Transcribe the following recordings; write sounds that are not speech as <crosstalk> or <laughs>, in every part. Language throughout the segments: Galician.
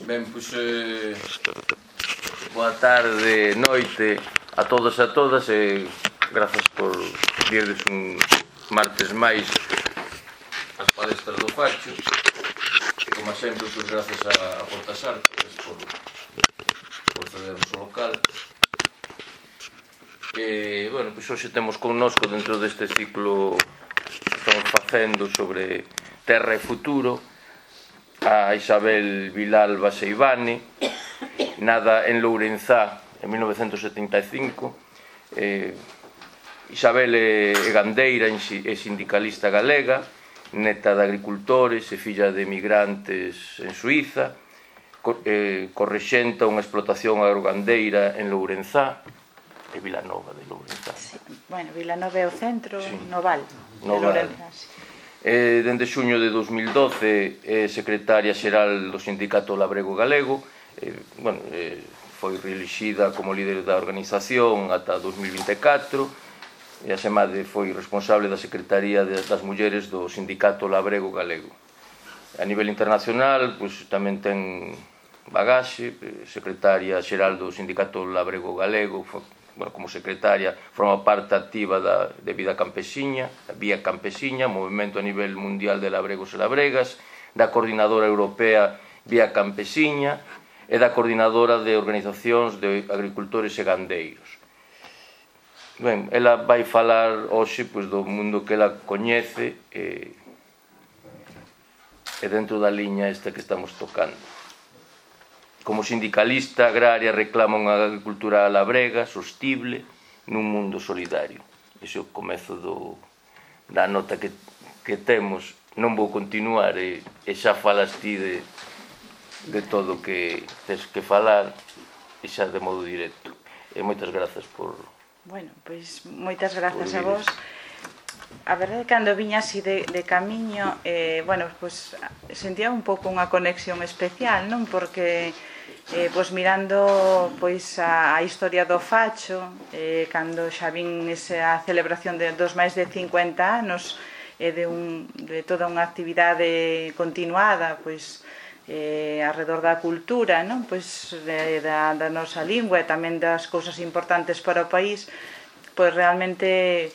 Ben, pois, eh, boa tarde, noite a todos e a todas e grazas por virdes un martes máis as palestras do Facho. E como sempre, pois, grazas a, a Portas Artes por, por cedernos o local. E, bueno, pois hoxe temos connosco dentro deste ciclo que estamos facendo sobre terra e futuro a Isabel Vilalba Seivane, nada en Lourenzá en 1975, eh, Isabel é gandeira e sindicalista galega, neta de agricultores e filla de emigrantes en Suiza, eh, correxenta unha explotación agrogandeira en Lourenzá, e Vilanova de Lourenzá. Sí, bueno, Vilanova é o centro, sí. Noval, Noval. de Lourenzá. Sí eh, dende xuño de 2012 eh, secretaria xeral do Sindicato Labrego Galego eh, bueno, eh, foi reelixida como líder da organización ata 2024 e asemade foi responsable da Secretaría das Mulleres do Sindicato Labrego Galego. A nivel internacional, pois, tamén ten bagaxe, eh, secretaria xeral do Sindicato Labrego Galego, bueno, como secretaria, forma parte activa da, de Vida Campesiña, da Vía Campesiña, movimento a nivel mundial de labregos e labregas, da coordinadora europea Vía Campesiña e da coordinadora de organizacións de agricultores e gandeiros. Ben, ela vai falar hoxe pois, do mundo que ela coñece e, e dentro da liña esta que estamos tocando. Como sindicalista agraria reclama unha agricultura labrega, sostible, nun mundo solidario. Ese é o comezo do, da nota que, que temos. Non vou continuar e, e xa falas ti de, de todo o que tes que falar e xa de modo directo. E moitas grazas por... Bueno, pois moitas grazas a vos a verdade cando viña así de, de camiño eh, bueno, pois sentía un pouco unha conexión especial non porque eh, pois mirando pois a, a historia do facho eh, cando xa vin esa celebración de, dos máis de 50 anos e eh, de, un, de toda unha actividade continuada pois eh, alrededor da cultura, non? Pois de, da, da nosa lingua e tamén das cousas importantes para o país, pois realmente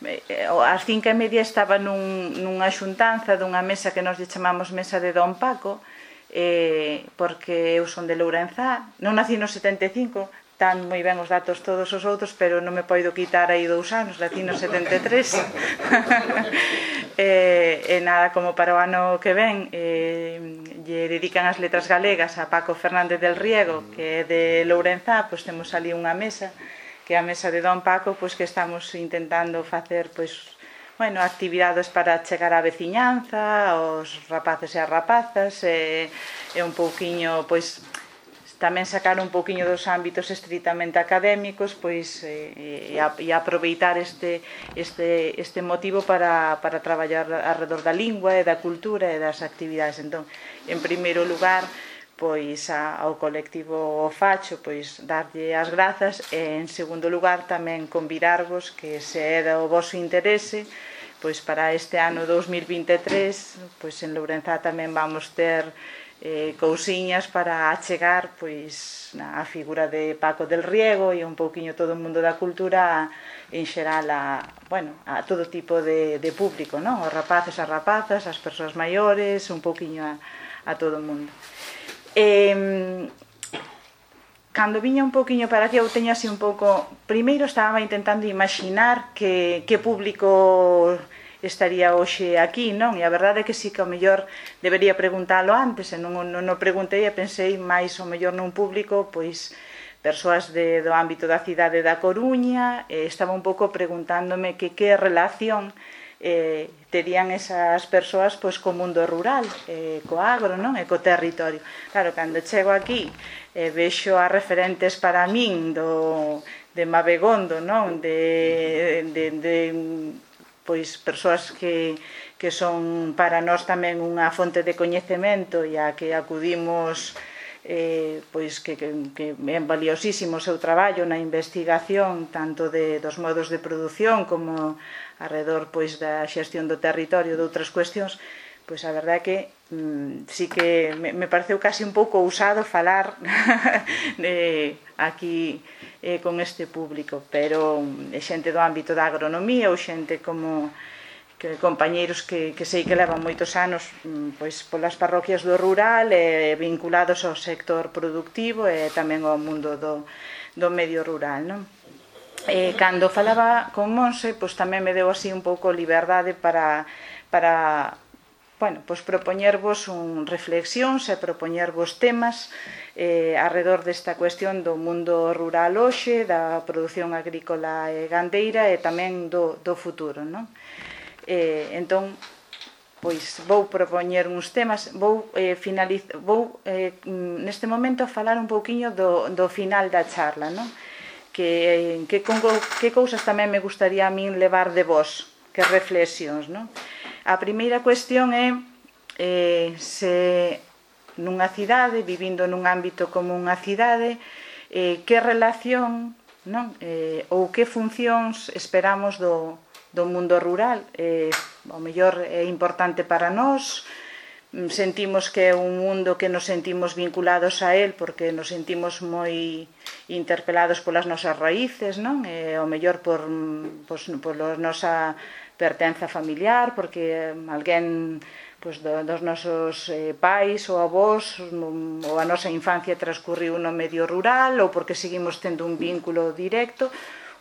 Eh, ás cinco e media estaba nun, nunha xuntanza dunha mesa que nos lle chamamos mesa de Don Paco eh, porque eu son de Lourenzá non nací no 75 tan moi ben os datos todos os outros pero non me poido quitar aí dous anos nací no 73 e, <laughs> eh, e nada como para o ano que ven eh, lle dedican as letras galegas a Paco Fernández del Riego que é de Lourenzá pois temos ali unha mesa que a mesa de Don Paco, pois que estamos intentando facer pois bueno, actividades para chegar á veciñanza, aos rapaces e as rapazas, e, e un pouquiño, pois, tamén sacar un pouquiño dos ámbitos estritamente académicos pois e, e, e aproveitar este, este, este motivo para, para traballar alrededor da lingua e da cultura e das actividades. Entón, en primeiro lugar, pois a, ao colectivo Facho pois darlle as grazas e en segundo lugar tamén convidarvos que se é do voso interese pois para este ano 2023 pois en Lourenzá tamén vamos ter eh, cousiñas para achegar pois na, a figura de Paco del Riego e un pouquiño todo o mundo da cultura en xeral a, bueno, a todo tipo de, de público, non? Os rapaces, as rapazas, as persoas maiores, un pouquiño a, a todo o mundo. Eh, cando viña un poquinho para aquí eu teño así un pouco primeiro estaba intentando imaginar que, que público estaría hoxe aquí, non? E a verdade é que sí que o mellor debería preguntalo antes, e non, non, non preguntei e pensei máis o mellor nun público, pois persoas de, do ámbito da cidade da Coruña, e estaba un pouco preguntándome que que relación eh, terían esas persoas pois co mundo rural, eh, co agro, non? E co territorio. Claro, cando chego aquí e eh, vexo a referentes para min do, de Mabegondo, non? De, de, de pois persoas que, que son para nós tamén unha fonte de coñecemento e a que acudimos eh, pois que, que, que é valiosísimo o seu traballo na investigación tanto de, dos modos de produción como arredor pois da xestión do territorio, de outras cuestións, pois a verdade é que mm, sí que me, me pareceu casi un pouco usado falar <laughs> de, aquí eh, con este público, pero é mm, xente do ámbito da agronomía ou xente como que compañeiros que, que sei que levan moitos anos mm, pois polas parroquias do rural e vinculados ao sector productivo e tamén ao mundo do, do medio rural, non? eh, cando falaba con Monse, pois tamén me deu así un pouco liberdade para, para bueno, pois propoñervos un reflexións e propoñervos temas eh, arredor desta cuestión do mundo rural hoxe, da produción agrícola e gandeira e tamén do, do futuro. Non? Eh, entón, pois vou propoñer uns temas, vou eh, finaliz, vou eh, neste momento falar un pouquiño do, do final da charla, non? que en que, con, que cousas tamén me gustaría a min levar de vos, que reflexións, non? A primeira cuestión é eh, se nunha cidade, vivindo nun ámbito como unha cidade, eh, que relación non? Eh, ou que funcións esperamos do, do mundo rural. Eh, o mellor é importante para nós, Mm, sentimos que é un mundo que nos sentimos vinculados a él porque nos sentimos moi interpelados polas nosas raíces, non? E ao mellor por mm, pois, a nosa pertenza familiar, porque mm, alguén pois, do, dos nosos eh, pais ou avós ou a nosa infancia transcurriu no medio rural ou porque seguimos tendo un vínculo directo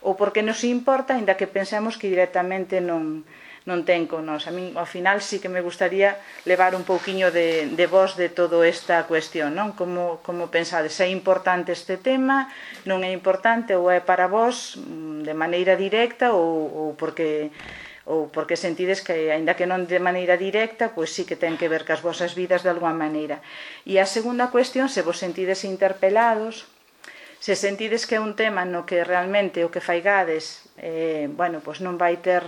ou porque nos importa, aínda que pensemos que directamente non, non ten con nós. A min, ao final, sí que me gustaría levar un pouquiño de, de vos de todo esta cuestión, non? Como, como pensades, é importante este tema, non é importante ou é para vos mm, de maneira directa ou, ou porque ou porque sentides que, aínda que non de maneira directa, pois sí que ten que ver cas vosas vidas de alguma maneira. E a segunda cuestión, se vos sentides interpelados, se sentides que é un tema no que realmente o que faigades eh, bueno, pois non vai ter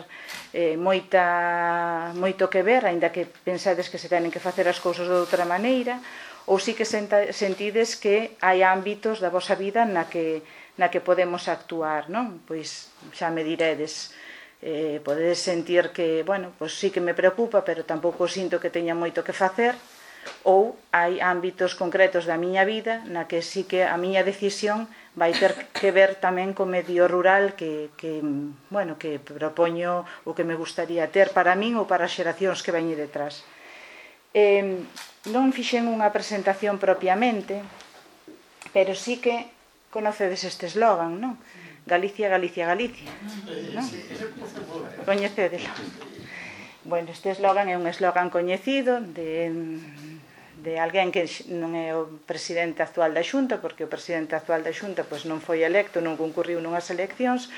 eh, moita, moito que ver, aínda que pensades que se tenen que facer as cousas de outra maneira, ou sí que senta, sentides que hai ámbitos da vosa vida na que, na que podemos actuar, non? Pois xa me diredes, eh, podedes sentir que, bueno, pois sí que me preocupa, pero tampouco sinto que teña moito que facer, ou hai ámbitos concretos da miña vida na que sí que a miña decisión vai ter que ver tamén co medio rural que, que bueno, que propoño o que me gustaría ter para min ou para as xeracións que veñen detrás. Eh, non fixen unha presentación propiamente, pero sí que conocedes este eslogan, non? Galicia, Galicia, Galicia. Non? Coñecedelo. Bueno, este eslogan é un eslogan coñecido de, de alguén que non é o presidente actual da Xunta, porque o presidente actual da Xunta pois, non foi electo, non concurriu nunhas eleccións,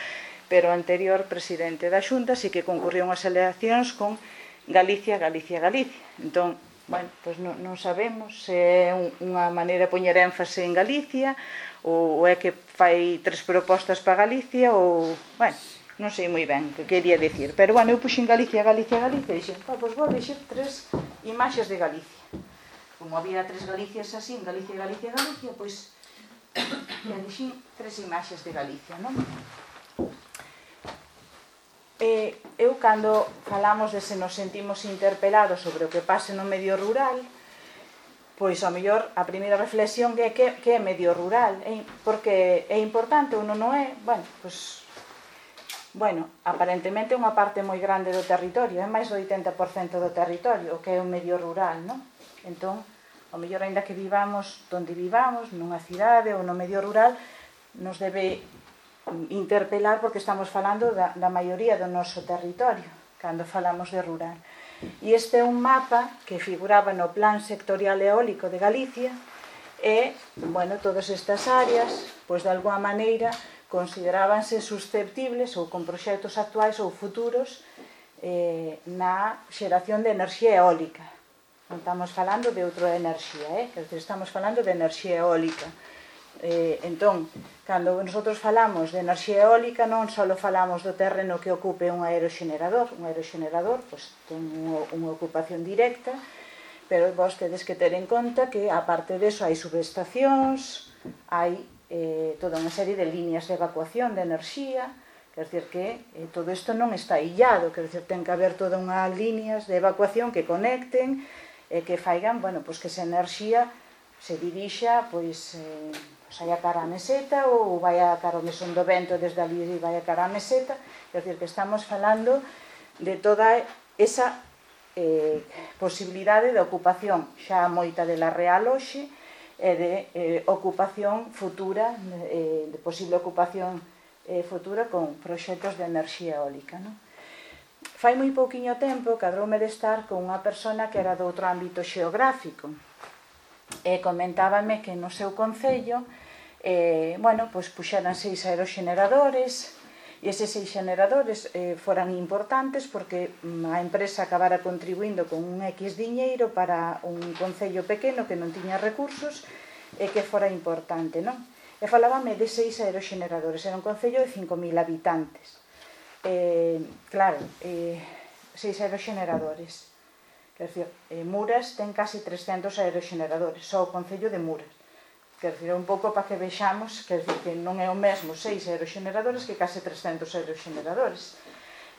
pero o anterior presidente da Xunta sí que concurriu unhas eleccións con Galicia, Galicia, Galicia. Entón, bueno, pois non, non sabemos se é unha maneira de poñer énfase en Galicia ou, ou é que fai tres propostas para Galicia ou, bueno, non sei moi ben que quería decir, pero bueno, eu puxen Galicia, Galicia, Galicia, e dixen, pa, pois vou deixar tres imaxes de Galicia. Como había tres Galicias así, Galicia, Galicia, Galicia, pois e dixen tres imaxes de Galicia, non? E eu cando falamos de se nos sentimos interpelados sobre o que pase no medio rural, pois ao mellor a primeira reflexión é que, que é medio rural, é, porque é importante, uno non é, bueno, pois Bueno, aparentemente unha parte moi grande do territorio, é máis do 80% do territorio, o que é o medio rural, non? Entón, o mellor aínda que vivamos onde vivamos, nunha cidade ou no medio rural, nos debe interpelar porque estamos falando da, da maioría do noso territorio, cando falamos de rural. E este é un mapa que figuraba no Plan Sectorial Eólico de Galicia, e, bueno, todas estas áreas, pois de alguma maneira, considerábanse susceptibles ou con proxectos actuais ou futuros eh, na xeración de enerxía eólica. Non estamos falando de outra enerxía, eh? estamos falando de enerxía eólica. Eh, entón, cando nosotros falamos de enerxía eólica non só falamos do terreno que ocupe un aeroxenerador, un aeroxenerador pois, ten unha ocupación directa, pero vos tedes que ter en conta que aparte deso hai subestacións, hai eh, toda unha serie de líneas de evacuación de enerxía, quer dizer que eh, todo isto non está illado, quer dizer, ten que haber toda unha líneas de evacuación que conecten, e eh, que faigan, bueno, pois que esa enerxía se dirixa, pois, eh, saia cara a meseta ou vai a cara onde son do vento desde ali e vai a cara a meseta, quer dizer que estamos falando de toda esa eh, posibilidade de ocupación xa moita de la real hoxe, e de eh, ocupación futura, eh, de posible ocupación eh, futura con proxectos de enerxía eólica. Non? Fai moi pouquiño tempo cadroume de estar con unha persona que era do outro ámbito xeográfico e comentábame que no seu concello eh, bueno, pois puxeran seis aeroxeneradores E eses seis generadores eh, foran importantes porque mm, a empresa acabara contribuindo con un X diñeiro para un concello pequeno que non tiña recursos e que fora importante, non? E falábame de seis aeroxeneradores, era un concello de 5.000 habitantes. Eh, claro, eh, seis aeroxeneradores. Quer dizer, eh, Muras ten casi 300 aeroxeneradores, só o concello de Muras Quer dizer, un pouco para que vexamos quer dizer, que non é o mesmo seis aeroxeneradores que case 300 aeroxeneradores.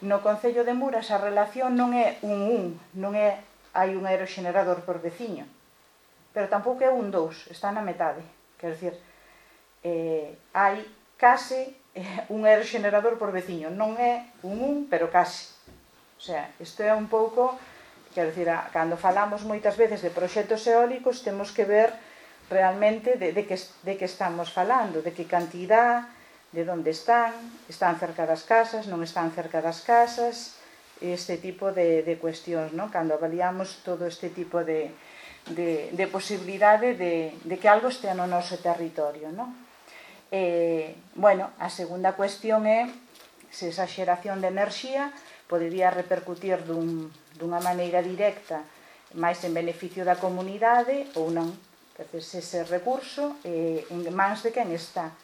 No Concello de Muras a relación non é un un, non é hai un aeroxenerador por veciño, pero tampouco é un dous, está na metade. Quer dizer, eh, hai case eh, un aerogenerador por veciño, non é un un, pero case. O sea, isto é un pouco, quero dicir, cando falamos moitas veces de proxectos eólicos, temos que ver realmente de, de, que, de que estamos falando, de que cantidad, de onde están, están cerca das casas, non están cerca das casas, este tipo de, de cuestións, non? cando avaliamos todo este tipo de, de, de posibilidade de, de que algo estea no noso territorio. Non? Eh, bueno, a segunda cuestión é se esa xeración de enerxía podería repercutir dun, dunha maneira directa máis en beneficio da comunidade ou non. Quer dizer, ese recurso eh, en mans de quen está?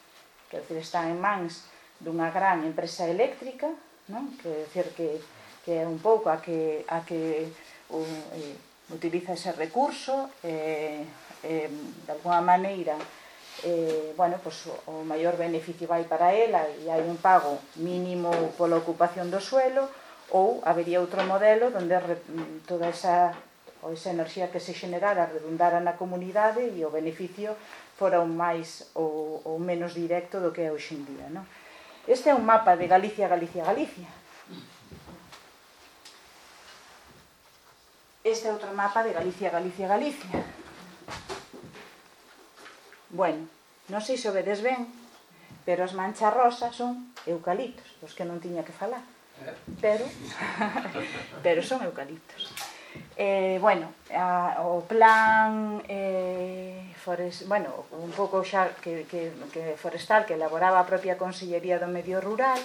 Quer dizer, está en mans dunha gran empresa eléctrica, non? Quer dizer que, que é un pouco a que, a que un, eh, utiliza ese recurso eh, eh, de alguna maneira eh, bueno, pues, o maior beneficio vai para ela e hai un pago mínimo pola ocupación do suelo ou habería outro modelo donde toda esa Pois ou esa enerxía que se xenerara redundara na comunidade e o beneficio fora un máis ou, ou menos directo do que é hoxe en día. Non? Este é un mapa de Galicia, Galicia, Galicia. Este é outro mapa de Galicia, Galicia, Galicia. Bueno, non sei se o vedes ben, pero as manchas rosas son eucaliptos, dos que non tiña que falar. Eh? Pero, <laughs> pero son eucaliptos eh, bueno, a, o plan eh, forest, bueno, un pouco xa que, que, que forestal que elaboraba a propia Consellería do Medio Rural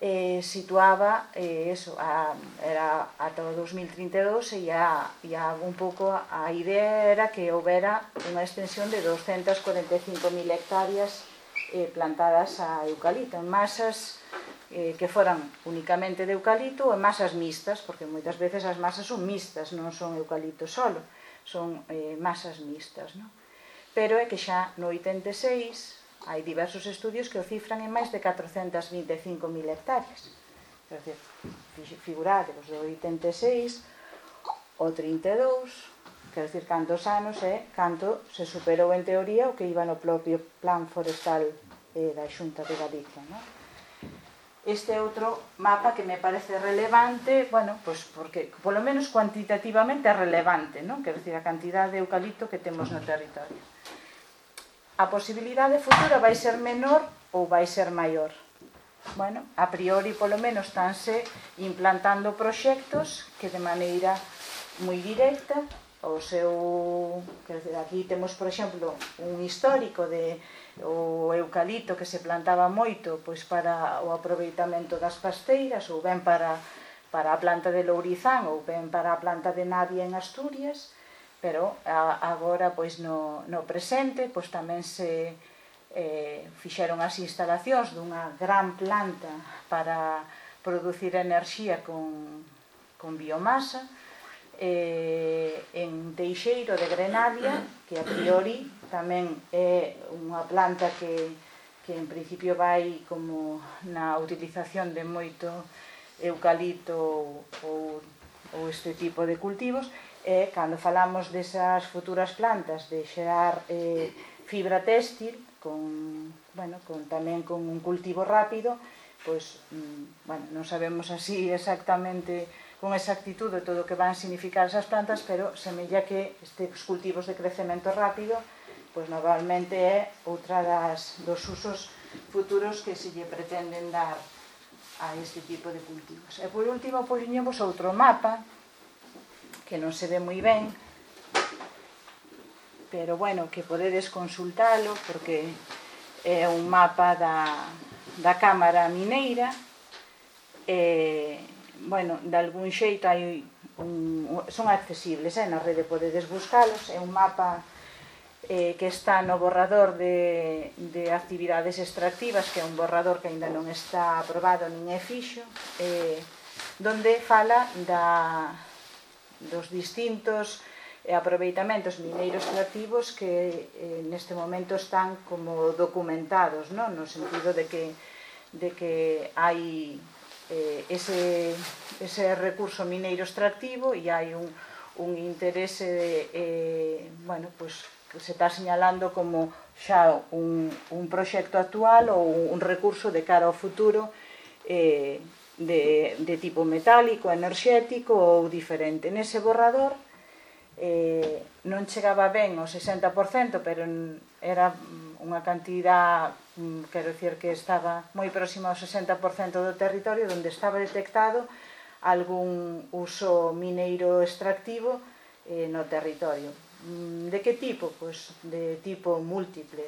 eh, situaba eh, eso, a, era ata o 2032 e ya, ya un pouco a idea era que houbera unha extensión de 245.000 hectáreas eh, plantadas a eucalipto en masas eh, que foran únicamente de eucalipto ou masas mixtas, porque moitas veces as masas son mixtas, non son eucalipto solo, son eh, masas mixtas. Non? Pero é que xa no 86 hai diversos estudios que o cifran en máis de 425.000 hectáreas. Quer dizer, figurade, os do 86, o 32, quer dizer, cantos anos é, canto se superou en teoría o que iba no propio plan forestal eh, da Xunta de Galicia, non? este outro mapa que me parece relevante, bueno, pois pues porque polo menos cuantitativamente é relevante, non? Quer dizer, a cantidad de eucalipto que temos no territorio. A posibilidade futura vai ser menor ou vai ser maior. Bueno, a priori polo menos estánse implantando proxectos que de maneira moi directa o seu, quer dizer, aquí temos, por exemplo, un histórico de o eucalipto que se plantaba moito pois para o aproveitamento das pasteiras ou ben para, para a planta de Lourizán ou ben para a planta de Navia en Asturias, pero a, agora pois no, no presente pois tamén se eh, fixeron as instalacións dunha gran planta para producir enerxía con, con biomasa eh, en Teixeiro de Grenadia, que a priori tamén é unha planta que, que en principio vai como na utilización de moito eucalipto ou, ou, este tipo de cultivos e cando falamos desas futuras plantas de xerar eh, fibra téxtil con, bueno, con, tamén con un cultivo rápido pois, mm, bueno, non sabemos así exactamente con exactitude todo o que van significar esas plantas, pero semella que estes cultivos de crecemento rápido pois normalmente é outra das, dos usos futuros que se lle pretenden dar a este tipo de cultivos. E por último, poñemos outro mapa, que non se ve moi ben, pero bueno, que podedes consultalo, porque é un mapa da, da Cámara Mineira, e, bueno, de algún xeito hai un, son accesibles, eh, na rede podedes buscalos, é un mapa eh, que está no borrador de, de actividades extractivas, que é un borrador que aínda non está aprobado nin é fixo, eh, donde fala da, dos distintos eh, aproveitamentos mineiros creativos que eh, neste momento están como documentados, no, no sentido de que, de que hai eh, ese, ese recurso mineiro extractivo e hai un, un interese de, eh, bueno, pues, se está señalando como xa un, un proxecto actual ou un recurso de cara ao futuro eh, de, de tipo metálico, enerxético ou diferente. Nese borrador eh, non chegaba ben ao 60%, pero era unha cantidad, quero dicir que estaba moi próxima ao 60% do territorio onde estaba detectado algún uso mineiro extractivo eh, no territorio. Mm, de que tipo? Pois de tipo múltiple.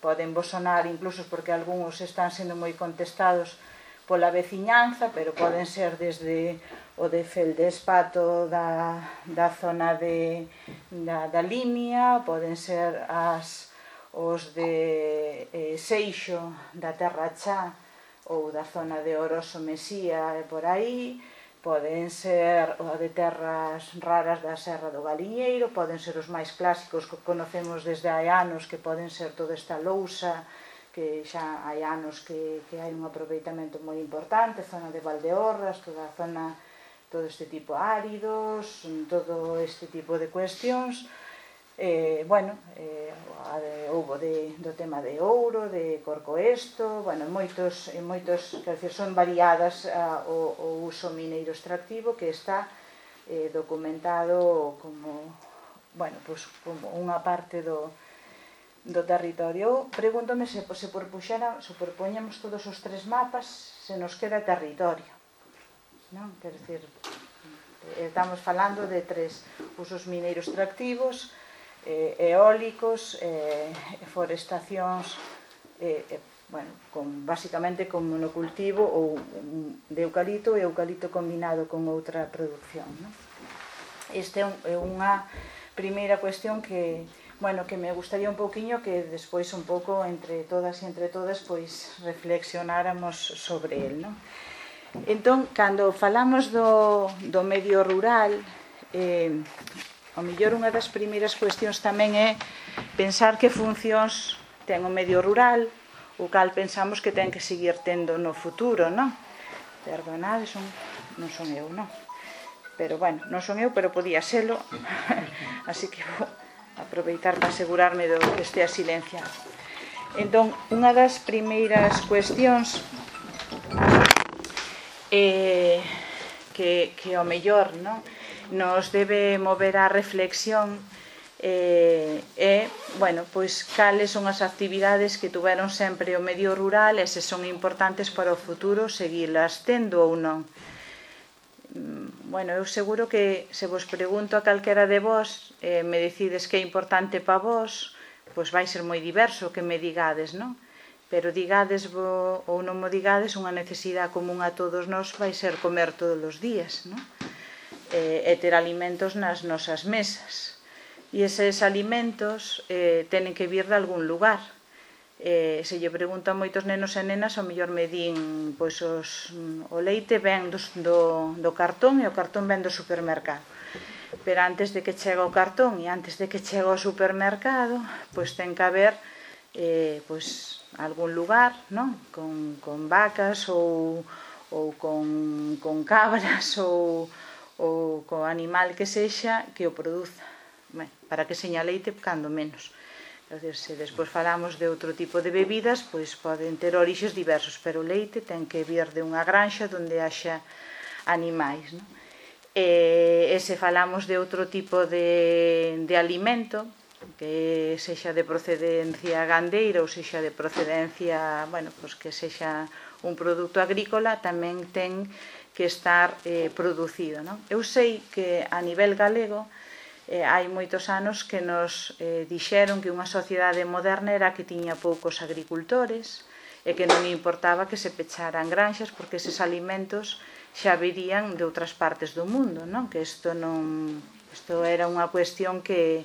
Poden vos sonar incluso porque algúns están sendo moi contestados pola veciñanza, pero poden ser desde o de feldespato da, da zona de, da, da Limia, poden ser as, os de eh, Seixo da Terra Chá ou da zona de Oroso Mesía e por aí, Poden ser o de terras raras da Serra do Galiñeiro, poden ser os máis clásicos que conocemos desde hai anos, que poden ser toda esta lousa, que xa hai anos que, que hai un aproveitamento moi importante, zona de Valdeorras, toda a zona, todo este tipo áridos, todo este tipo de cuestións, eh, bueno, eh, houve de, do tema de ouro, de corcoesto, bueno, moitos, eh, moitos quer dizer, son variadas a, o, o uso mineiro extractivo que está eh, documentado como, bueno, pues, como unha parte do, do territorio. Pregúntome se, se, propuxera, se propoñemos todos os tres mapas, se nos queda territorio. Non? Quer dizer, estamos falando de tres usos mineiros extractivos, eh, eólicos, eh, forestacións eh, eh, bueno, con, basicamente con monocultivo ou de eucalipto e eucalipto combinado con outra producción. Non? Este é unha primeira cuestión que, bueno, que me gustaría un pouquiño que despois un pouco entre todas e entre todas pois reflexionáramos sobre el, non? Entón, cando falamos do, do medio rural, eh, O mellor unha das primeiras cuestións tamén é pensar que funcións ten o medio rural, o cal pensamos que ten que seguir tendo no futuro, non? Perdonade, son, non son eu, non? Pero, bueno, non son eu, pero podía selo, <laughs> así que vou aproveitar para asegurarme do que estea silenciado. Entón, unha das primeiras cuestións eh, que, que o mellor, non? nos debe mover a reflexión eh, e, bueno, pois cales son as actividades que tuveron sempre o medio rural e se son importantes para o futuro seguirlas tendo ou non. Mm, bueno, eu seguro que se vos pregunto a calquera de vos, eh, me decides que é importante para vos, pois vai ser moi diverso que me digades, non? Pero digades vo, ou non mo digades, unha necesidade común a todos nós vai ser comer todos os días, non? eh, e ter alimentos nas nosas mesas. E eses alimentos eh, tenen que vir de algún lugar. Eh, se lle preguntan moitos nenos e nenas, ao mellor me din pois os, o leite ven do, do, do cartón e o cartón ven do supermercado. Pero antes de que chegue o cartón e antes de que chegue ao supermercado, pois ten que haber eh, pois, algún lugar non? Con, con vacas ou, ou con, con cabras <laughs> ou, ou co animal que sexa que o produza ben, para que seña leite cando menos Entonces, se despois falamos de outro tipo de bebidas, pois poden ter orixes diversos, pero o leite ten que vir de unha granxa onde haxa animais. Non? E, e se falamos de outro tipo de, de alimento, que sexa de procedencia gandeira ou sexa de procedencia, bueno, pois que sexa un produto agrícola, tamén ten que estar eh, producido. Non? Eu sei que a nivel galego eh, hai moitos anos que nos eh, dixeron que unha sociedade moderna era que tiña poucos agricultores e que non importaba que se pecharan granxas porque eses alimentos xa virían de outras partes do mundo, non? Que isto non isto era unha cuestión que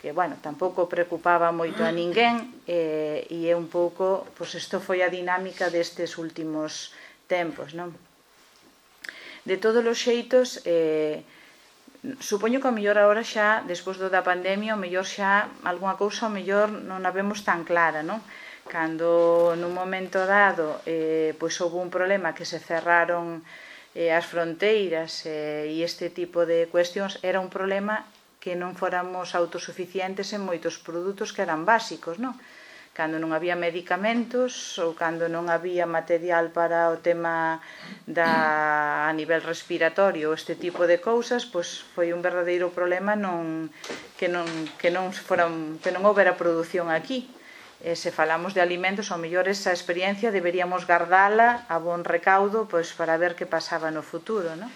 que bueno, tampouco preocupaba moito a ninguén eh, e é un pouco, pois isto foi a dinámica destes últimos tempos, non? De todos os xeitos, eh, supoño que o mellor agora xa, despois do da pandemia, o mellor xa algunha cousa o mellor non a vemos tan clara, non? Cando nun momento dado eh, pois houve un problema que se cerraron eh, as fronteiras eh, e este tipo de cuestións era un problema que non fóramos autosuficientes en moitos produtos que eran básicos, non? cando non había medicamentos ou cando non había material para o tema da a nivel respiratorio, este tipo de cousas, pois foi un verdadeiro problema non que non que non foran que non houbera produción aquí. E se falamos de alimentos, ao mellor esa experiencia deberíamos guardala a bon recaudo pois para ver que pasaba no futuro, non?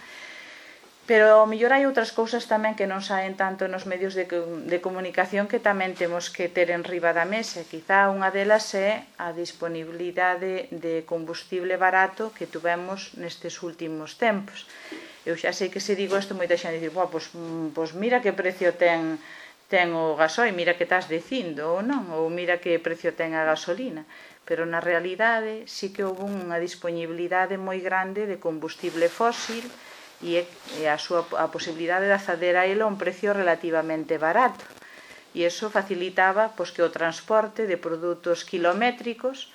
pero ao mellor hai outras cousas tamén que non saen tanto nos medios de, de comunicación que tamén temos que ter en riba da mesa. Quizá unha delas é a disponibilidade de combustible barato que tuvemos nestes últimos tempos. Eu xa sei que se digo isto moita xente dice, "Boa, pois, mm, pois mira que precio ten ten o gasoil, mira que estás dicindo ou non, ou mira que precio ten a gasolina." Pero na realidade sí que houve unha disponibilidade moi grande de combustible fósil, e, e eh, a súa a posibilidade de acceder a ele a un precio relativamente barato. E iso facilitaba pois, que o transporte de produtos kilométricos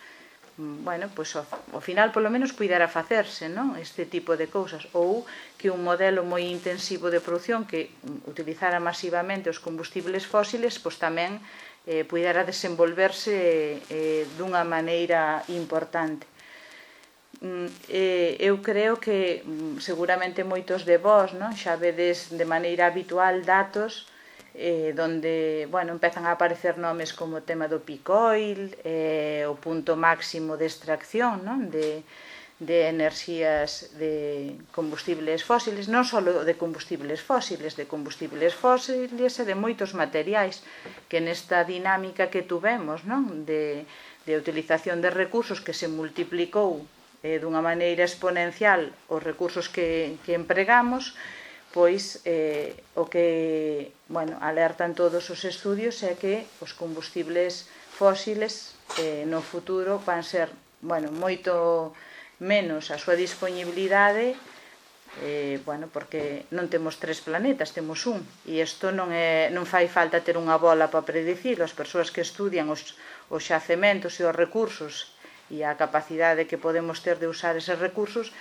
mm, bueno, pois ao, ao final polo menos puidera facerse non este tipo de cousas. Ou que un modelo moi intensivo de produción que mm, utilizara masivamente os combustibles fósiles pois tamén eh, puidera desenvolverse eh, dunha maneira importante eh, eu creo que mm, seguramente moitos de vós non? xa vedes de maneira habitual datos eh, donde bueno, empezan a aparecer nomes como o tema do picoil, eh, o punto máximo de extracción non? de, de enerxías de combustibles fósiles, non só de combustibles fósiles, de combustibles fósiles e de moitos materiais que nesta dinámica que tuvemos non? de, de utilización de recursos que se multiplicou eh, dunha maneira exponencial os recursos que, que empregamos, pois eh, o que bueno, alertan todos os estudios é que os combustibles fósiles eh, no futuro van ser bueno, moito menos a súa disponibilidade eh, bueno, porque non temos tres planetas, temos un e isto non, é, non fai falta ter unha bola para predicir as persoas que estudian os, os xacementos e os recursos e a capacidade que podemos ter de usar eses recursos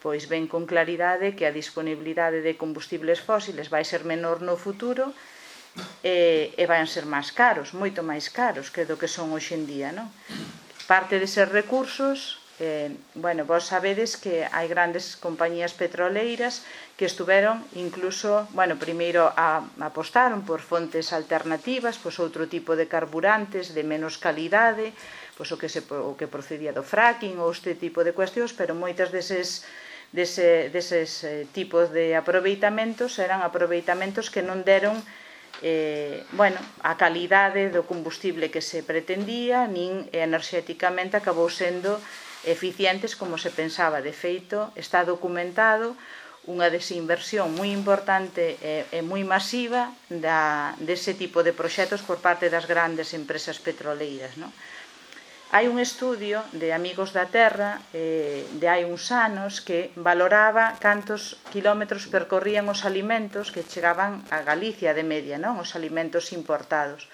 pois ven con claridade que a disponibilidade de combustibles fósiles vai ser menor no futuro e, e van ser máis caros, moito máis caros que do que son hoxe en día, non? Parte deses recursos, eh, bueno, vos sabedes que hai grandes compañías petroleiras que estuveron incluso, bueno, primeiro a, apostaron por fontes alternativas, pois outro tipo de carburantes de menos calidade, pois, o, que se, o que procedía do fracking ou este tipo de cuestións, pero moitas deses dese, deses eh, tipos de aproveitamentos eran aproveitamentos que non deron eh, bueno, a calidade do combustible que se pretendía nin enerxéticamente acabou sendo eficientes como se pensaba. De feito, está documentado unha desinversión moi importante e, e moi masiva da, dese tipo de proxectos por parte das grandes empresas petroleiras. Non? Hai un estudio de Amigos da Terra eh, de hai uns anos que valoraba cantos kilómetros percorrían os alimentos que chegaban a Galicia de media, non os alimentos importados.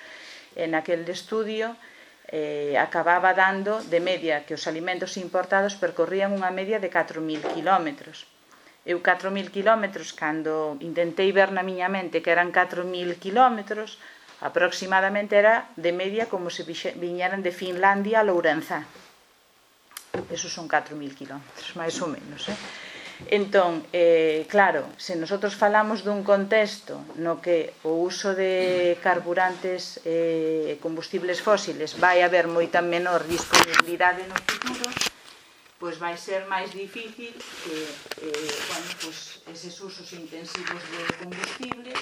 En aquel estudio eh, acababa dando de media que os alimentos importados percorrían unha media de 4.000 kilómetros. Eu 4.000 kilómetros, cando intentei ver na miña mente que eran 4.000 kilómetros, Aproximadamente era de media como se viñeran de Finlandia a Lourenza. Eso son 4.000 kilómetros, máis ou menos. Eh? Entón, eh, claro, se nosotros falamos dun contexto no que o uso de carburantes eh, e eh, combustibles fósiles vai haber moita menor disponibilidade no futuro, pois vai ser máis difícil que eh, bueno, pois eses usos intensivos de combustible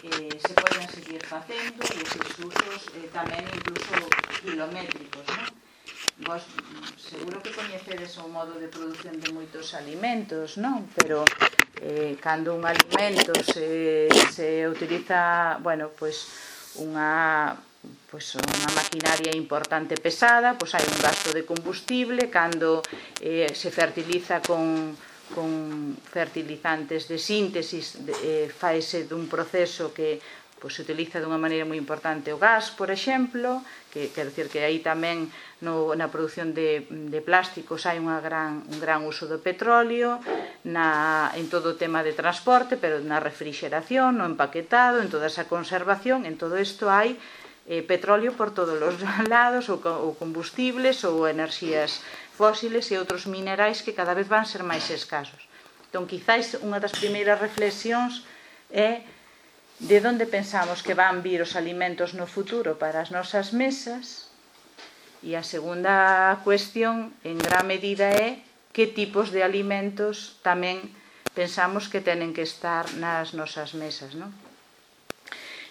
eh, se poden seguir facendo e eses usos eh, tamén incluso kilométricos. Non? Vos seguro que coñecedes o modo de produción de moitos alimentos, non? Pero eh, cando un alimento se, se utiliza, bueno, pois unha pois unha maquinaria importante pesada, pois hai un gasto de combustible cando eh, se fertiliza con, con fertilizantes de síntesis de, eh, faese dun proceso que pois, se utiliza dunha maneira moi importante o gas, por exemplo, que quero dicir que aí tamén no, na produción de, de plásticos hai unha gran, un gran uso do petróleo, na, en todo o tema de transporte, pero na refrigeración, no empaquetado, en toda esa conservación, en todo isto hai eh, petróleo por todos os <laughs> lados, ou, ou combustibles, ou enerxías fósiles e outros minerais que cada vez van ser máis escasos. Entón, quizáis unha das primeiras reflexións é de onde pensamos que van vir os alimentos no futuro para as nosas mesas e a segunda cuestión en gran medida é que tipos de alimentos tamén pensamos que tenen que estar nas nosas mesas, non?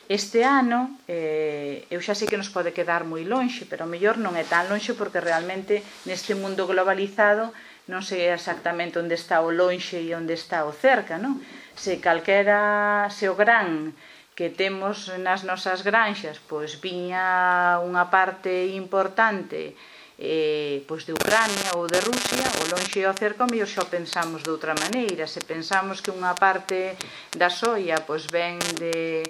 Este ano, eh, eu xa sei que nos pode quedar moi lonxe, pero mellor non é tan lonxe porque realmente neste mundo globalizado non sei exactamente onde está o lonxe e onde está o cerca, non? Se calquera, se o gran que temos nas nosas granxas, pois viña unha parte importante eh, pois de Ucrania ou de Rusia, o lonxe e o cerca, o mellor xa pensamos de outra maneira. Se pensamos que unha parte da soia pois ven de,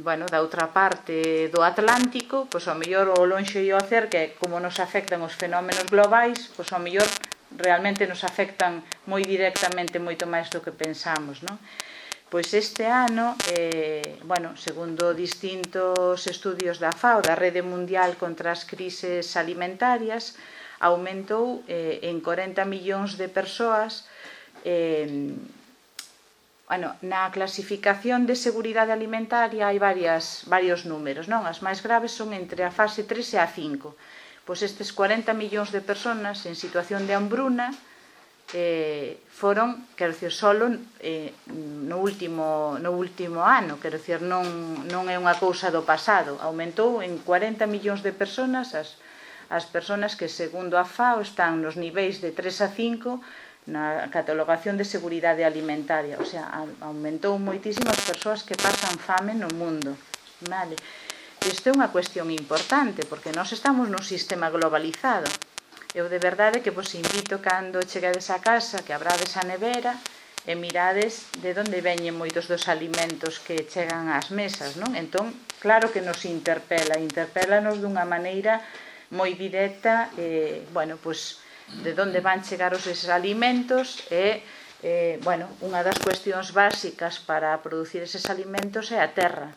bueno, da outra parte do Atlántico, pois ao mellor o lonxe e o cerca, como nos afectan os fenómenos globais, pois ao mellor realmente nos afectan moi directamente moito máis do que pensamos, non? Pois este ano, eh, bueno, segundo distintos estudios da FAO, da Rede Mundial contra as Crises Alimentarias, aumentou eh, en 40 millóns de persoas eh, Bueno, na clasificación de seguridade alimentaria hai varias, varios números, non? As máis graves son entre a fase 3 e a 5. Pois estes 40 millóns de personas en situación de hambruna eh, foron, quero dicir, solo eh, no, último, no último ano, quero dicir, non, non é unha cousa do pasado, aumentou en 40 millóns de personas as, as personas que, segundo a FAO, están nos niveis de 3 a 5 na catalogación de seguridade alimentaria, o sea, aumentou moitísimo as persoas que pasan fame no mundo. Vale. Isto é unha cuestión importante, porque nós estamos nun sistema globalizado. Eu de verdade que vos invito cando chegades a casa, que abrades a nevera, e mirades de onde veñen moitos dos alimentos que chegan ás mesas, non? Entón, claro que nos interpela, interpélanos dunha maneira moi directa, e, bueno, pois, de onde van chegar os eses alimentos e eh, bueno, unha das cuestións básicas para producir eses alimentos é a terra.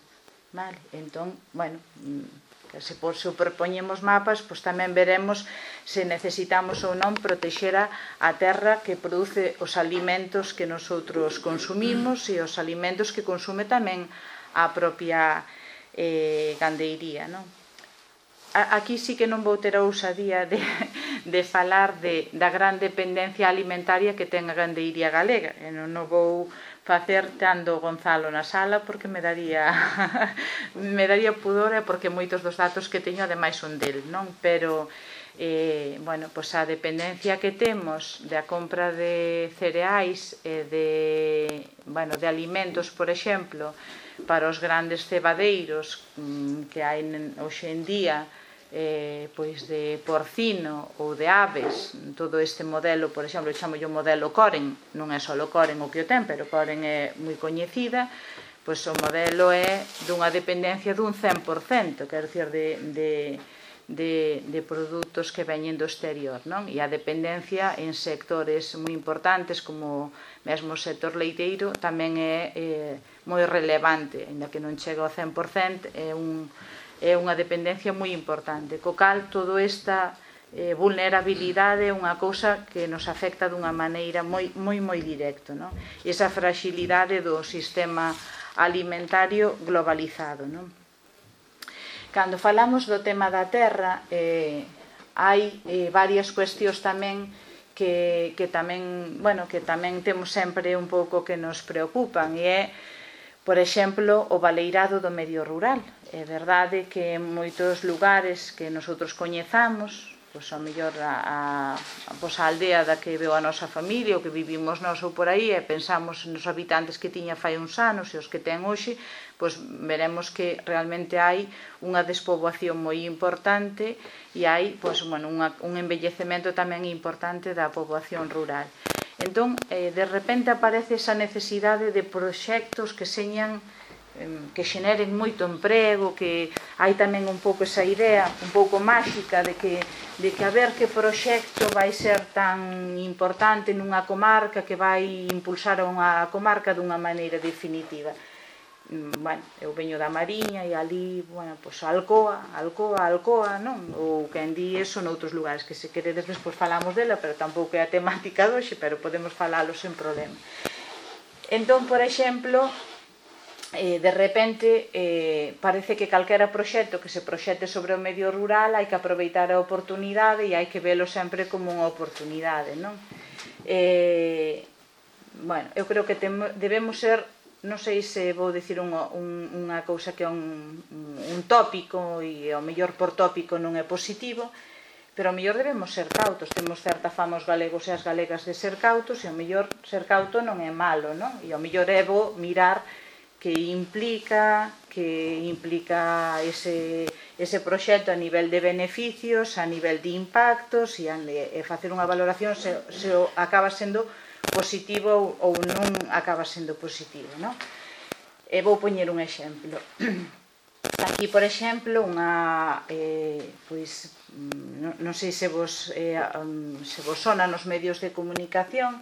Vale? Entón, bueno, mm, se por superpoñemos mapas, pois tamén veremos se necesitamos ou non protexer a terra que produce os alimentos que nosotros consumimos e os alimentos que consume tamén a propia eh, gandeiría, non? aquí sí que non vou ter a ousadía de, de falar de, da gran dependencia alimentaria que ten a gandeiría galega. E non, non vou facer tando Gonzalo na sala porque me daría <laughs> me daría pudor e porque moitos dos datos que teño ademais son del, non? Pero eh, bueno, pois a dependencia que temos da compra de cereais e de, bueno, de alimentos, por exemplo, para os grandes cebadeiros mm, que hai hoxe en día eh, pois de porcino ou de aves, todo este modelo, por exemplo, chamo yo modelo Coren, non é só Coren o que o ten, pero Coren é moi coñecida, pois o modelo é dunha dependencia dun 100%, quero dicir, de, de, de, de produtos que veñen do exterior, non? E a dependencia en sectores moi importantes, como mesmo o sector leiteiro, tamén é eh, moi relevante, ainda que non chega ao 100%, é un é unha dependencia moi importante. Co cal, todo esta eh, vulnerabilidade é unha cousa que nos afecta dunha maneira moi moi moi directo, non? Esa fragilidade do sistema alimentario globalizado, non? Cando falamos do tema da terra, eh, hai eh, varias cuestións tamén que, que tamén, bueno, que tamén temos sempre un pouco que nos preocupan e é Por exemplo, o baleirado do medio rural. É verdade que en moitos lugares que nosotros coñezamos, pois ao mellor a, a, pois a aldea da que veu a nosa familia, o que vivimos nós ou por aí, e pensamos nos habitantes que tiña fai uns anos e os que ten hoxe, pois veremos que realmente hai unha despoboación moi importante e hai pois, bueno, unha, un envellecemento tamén importante da poboación rural. Entón, eh, de repente aparece esa necesidade de proxectos que señan que xeneren moito emprego, que hai tamén un pouco esa idea, un pouco máxica de que de que a ver que proxecto vai ser tan importante nunha comarca que vai impulsar unha comarca dunha maneira definitiva. Mm, bueno, eu veño da Mariña e ali, bueno, pois Alcoa, Alcoa, Alcoa, non? Ou quen di eso noutros lugares, que se queredes despois falamos dela, pero tampouco é a temática doxe, pero podemos falalo sen problema. Entón, por exemplo, eh, de repente eh, parece que calquera proxecto que se proxete sobre o medio rural hai que aproveitar a oportunidade e hai que velo sempre como unha oportunidade, non? Eh, bueno, eu creo que temo, debemos ser non sei se vou dicir unha, un, unha cousa que é un, un tópico e ao mellor por tópico non é positivo, pero ao mellor debemos ser cautos, temos certa fama os galegos e as galegas de ser cautos e ao mellor ser cauto non é malo, non? E ao mellor é bo mirar que implica, que implica ese, ese proxecto a nivel de beneficios, a nivel de impactos e, a, e facer unha valoración se, se acaba sendo positivo ou non acaba sendo positivo. Non? E vou poñer un exemplo. <clears throat> Aquí, por exemplo, unha eh, pois, non, non sei se vos, eh, se vos sona nos medios de comunicación,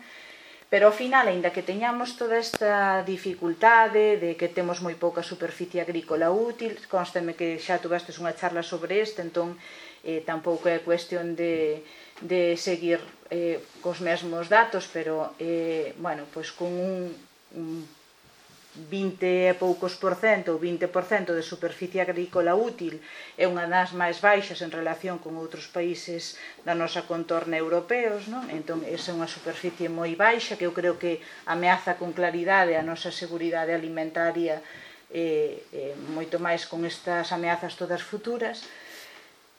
Pero ao final, aínda que teñamos toda esta dificultade de que temos moi pouca superficie agrícola útil, constame que xa tuvestes unha charla sobre este, entón eh, tampouco é cuestión de, de seguir eh, cos mesmos datos, pero eh, bueno, pois con un, un 20 e poucos por cento ou 20 por cento de superficie agrícola útil é unha das máis baixas en relación con outros países da nosa contorna europeos, non? entón esa é unha superficie moi baixa que eu creo que ameaza con claridade a nosa seguridade alimentaria eh, eh, moito máis con estas ameazas todas futuras.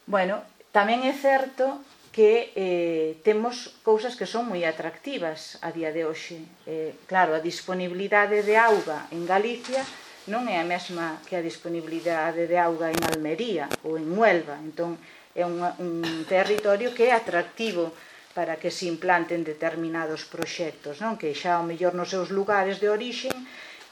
Bueno, tamén é certo que eh, temos cousas que son moi atractivas a día de hoxe. Eh, claro, a disponibilidade de auga en Galicia non é a mesma que a disponibilidade de auga en Almería ou en Huelva. Entón, é un, un territorio que é atractivo para que se implanten determinados proxectos, non? que xa ao mellor nos seus lugares de orixen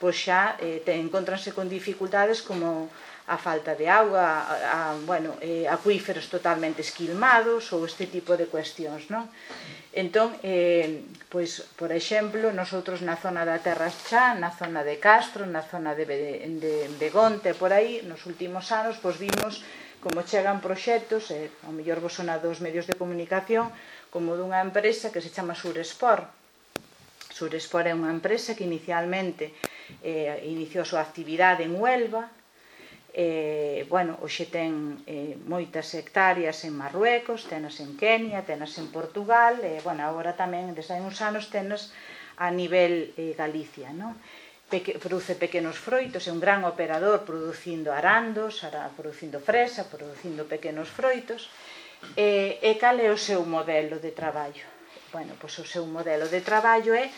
pois xa eh, te, encontranse con dificultades como a falta de auga, a, a, bueno, eh, acuíferos totalmente esquilmados ou este tipo de cuestións, non? Entón, eh, pois, por exemplo, nosotros na zona da Terra Chá, na zona de Castro, na zona de, de, Begonte, por aí, nos últimos anos, pois vimos como chegan proxectos, eh, ao mellor vos sona dos medios de comunicación, como dunha empresa que se chama Surespor. Surespor é unha empresa que inicialmente eh, iniciou a súa actividade en Huelva, eh, bueno, hoxe ten eh, moitas hectáreas en Marruecos, tenas en Kenia, tenas en Portugal, e, eh, bueno, agora tamén, desde hai uns anos, tenas a nivel eh, Galicia, non? Peque, produce pequenos froitos, é un gran operador producindo arandos, ara, producindo fresa, producindo pequenos froitos, e, e cal é o seu modelo de traballo? Bueno, pois o seu modelo de traballo é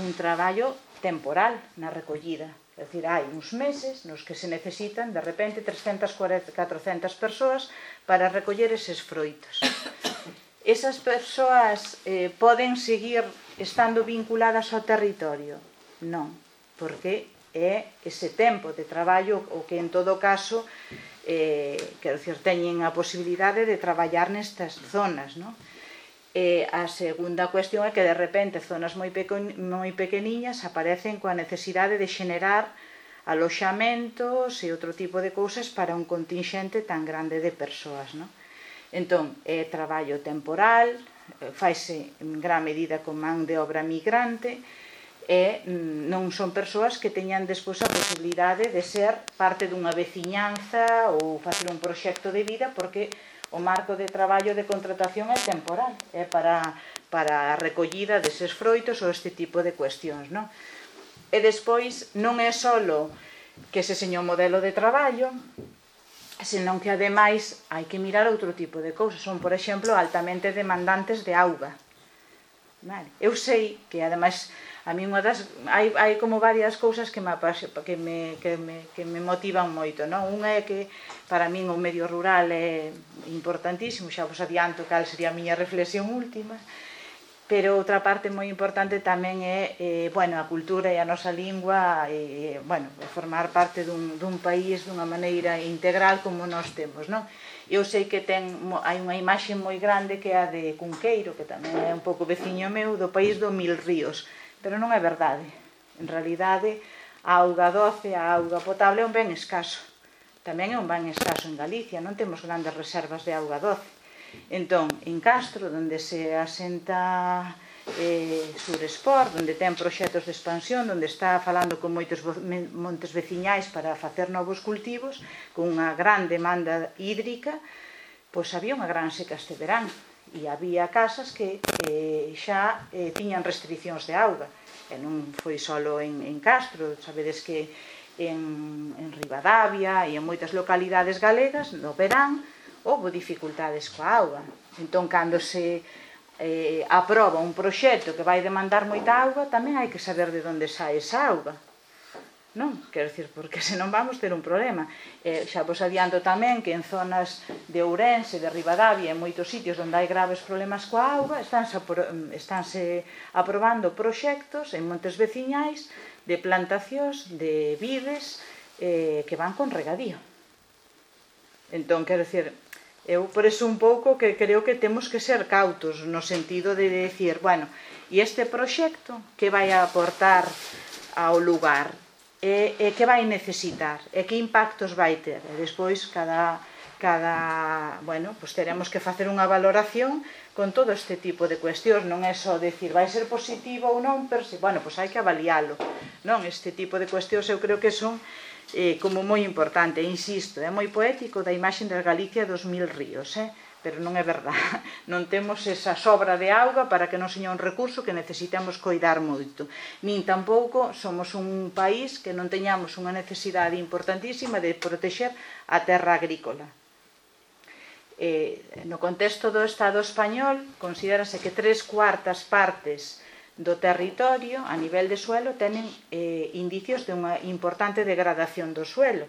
un traballo temporal na recollida, É dicir, hai uns meses nos que se necesitan de repente 340, 400 persoas para recoller eses froitos. Esas persoas eh, poden seguir estando vinculadas ao territorio? Non, porque é ese tempo de traballo o que en todo caso eh, quero dicir, teñen a posibilidade de traballar nestas zonas, non? E a segunda cuestión é que de repente zonas moi, peco, moi pequeniñas aparecen coa necesidade de xenerar aloxamentos e outro tipo de cousas para un contingente tan grande de persoas. Non? Entón, é traballo temporal, eh, faise en gran medida con man de obra migrante, e mm, non son persoas que teñan despois a posibilidade de ser parte dunha veciñanza ou facer un proxecto de vida porque o marco de traballo de contratación é temporal, é para, para a recollida deses froitos ou este tipo de cuestións. Non? E despois non é só que se señou modelo de traballo, senón que ademais hai que mirar outro tipo de cousas. Son, por exemplo, altamente demandantes de auga. Vale? Eu sei que ademais a mí unha das hai hai como varias cousas que me que me que me que me motivan moito, non? Unha é que para min o medio rural é importantísimo, xa vos adianto cal sería a miña reflexión última. Pero outra parte moi importante tamén é, eh, bueno, a cultura e a nosa lingua, e, bueno, formar parte dun, dun país dunha maneira integral como nós temos, non? Eu sei que ten hai unha imaxe moi grande que é a de Cunqueiro, que tamén é un pouco veciño meu do país do Mil Ríos Pero non é verdade. En realidade, a auga doce, a auga potable é un ben escaso. Tamén é un ben escaso en Galicia, non temos grandes reservas de auga doce. Entón, en Castro, onde se asenta eh, Suresport, onde ten proxectos de expansión, onde está falando con moitos montes veciñais para facer novos cultivos, con unha gran demanda hídrica, pois había unha gran seca este verán e había casas que eh, xa eh, tiñan restriccións de auga e non foi só en, en Castro. Sabedes que en, en Rivadavia e en moitas localidades galegas no verán houve dificultades coa auga. Entón cando se eh, aproba un proxecto que vai demandar moita auga tamén hai que saber de onde sai esa auga non? Quero dicir, porque <laughs> senón vamos ter un problema. Eh, xa vos adianto tamén que en zonas de Ourense, de Rivadavia, en moitos sitios onde hai graves problemas coa auga, estánse, apro estánse aprobando proxectos en montes veciñais de plantacións de vides eh, que van con regadío. Entón, quero dicir, eu por eso un pouco que creo que temos que ser cautos no sentido de decir, bueno, e este proxecto que vai a aportar ao lugar e, e que vai necesitar e que impactos vai ter e despois cada cada, bueno, pues teremos que facer unha valoración con todo este tipo de cuestións, non é só decir vai ser positivo ou non, pero si, bueno, pues hai que avalialo, non? Este tipo de cuestións eu creo que son eh, como moi importante, insisto, é moi poético da imaxe de Galicia dos mil ríos, eh? pero non é verdad. <laughs> Non temos esa sobra de auga para que non seña un recurso que necesitamos coidar moito. Nin tampouco somos un país que non teñamos unha necesidade importantísima de protexer a terra agrícola. Eh, no contexto do Estado español, considerase que tres cuartas partes do territorio a nivel de suelo tenen eh, indicios de unha importante degradación do suelo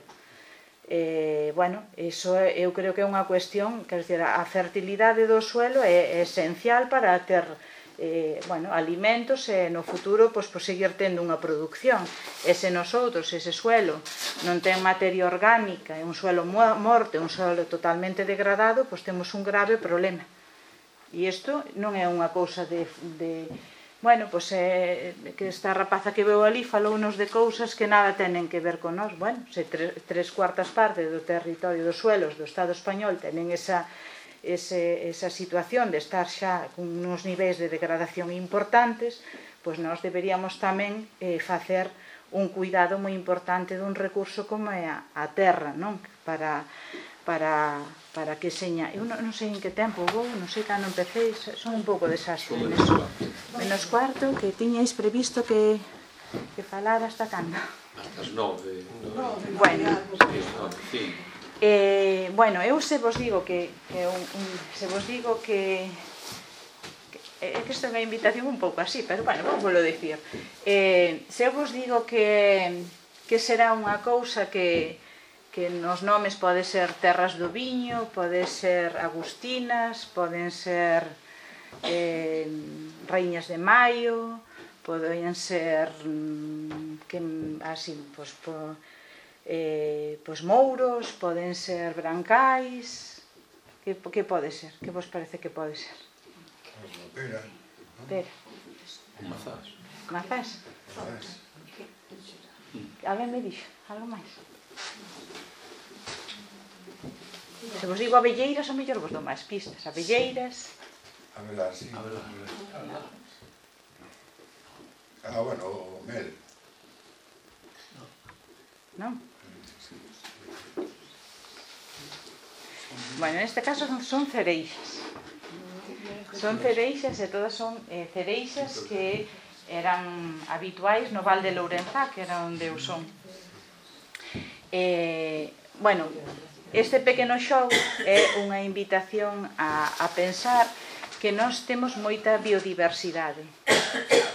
eh, bueno, iso eu creo que é unha cuestión, quer dizer, a fertilidade do suelo é, é esencial para ter eh, bueno, alimentos e no futuro pois, pois seguir tendo unha producción. E se nosotros, ese suelo, non ten materia orgánica, é un suelo morto, un suelo totalmente degradado, pois temos un grave problema. E isto non é unha cousa de, de Bueno, pois é eh, que esta rapaza que veu ali falounos de cousas que nada tenen que ver con nós. Bueno, se tres, tres cuartas partes do territorio dos suelos do Estado español tenen esa, ese, esa situación de estar xa con uns niveis de degradación importantes, pois nós deberíamos tamén eh, facer un cuidado moi importante dun recurso como é a, a terra, non? Para, para para que seña. Eu non, non sei en que tempo vou non sei cando empecé son un pouco desastre neso. menos cuarto que tiñais previsto que que falar hasta cando. Hasta as nove bueno. eh, bueno eu se vos digo que, que un, un, se vos digo que é que esta é unha invitación un pouco así, pero bueno, vou volo dicir. Eh, se eu vos digo que, que será unha cousa que, que nos nomes pode ser Terras do Viño, pode ser Agustinas, poden ser eh, Reiñas de Maio, poden ser mm, que así, pois, po, eh, pois Mouros, poden ser Brancais, que, que pode ser? Que vos parece que pode ser? Pera. Pera. Mazás. Mazás? Mazás. Alguén me dixo, algo máis? Se vos digo abelleiras, o mellor vos dou máis pistas. Abelleiras... Abelar, sí. A abelar. Ah, bueno, o mel. Non? Bueno, neste caso son cereixas. Son cereixas e todas son eh, cereixas que eran habituais no Val de Lourenzá, que era onde eu son eh, bueno, este pequeno show é unha invitación a, a pensar que nós temos moita biodiversidade.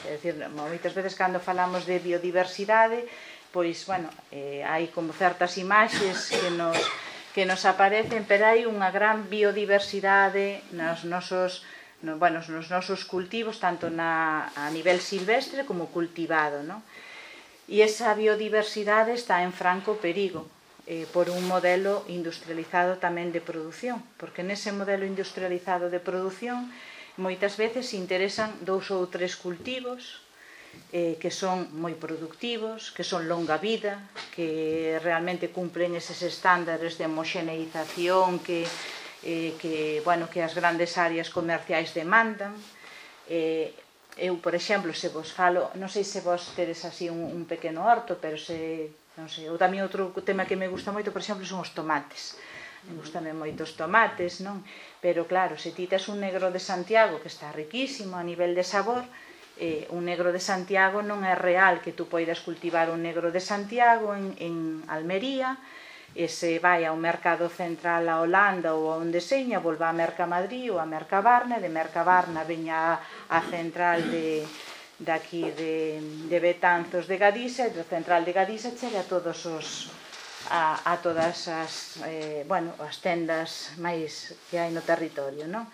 É dicir, moitas veces cando falamos de biodiversidade, pois, bueno, eh, hai como certas imaxes que nos, que nos aparecen, pero hai unha gran biodiversidade nos nosos no, bueno, nos nosos cultivos, tanto na, a nivel silvestre como cultivado, non? E esa biodiversidade está en franco perigo eh, por un modelo industrializado tamén de produción, porque nese modelo industrializado de produción moitas veces interesan dous ou tres cultivos eh, que son moi productivos, que son longa vida, que realmente cumplen eses estándares de homoxeneización que, eh, que, bueno, que as grandes áreas comerciais demandan, eh, eu, por exemplo, se vos falo, non sei se vos tedes así un, un pequeno horto, pero se, non sei, ou tamén outro tema que me gusta moito, por exemplo, son os tomates. Me gustan moito os tomates, non? Pero claro, se ti tes un negro de Santiago que está riquísimo a nivel de sabor, eh, un negro de Santiago non é real que tú poidas cultivar un negro de Santiago en, en Almería, e se vai ao mercado central a Holanda ou a onde seña, volva a Merca Madrid ou a Merca Barna, de Merca Barna veña a, a central de de aquí de, de Betanzos de Gadixa, e do central de Gadixa chega a todos os a, a todas as eh, bueno, as tendas máis que hai no territorio, non?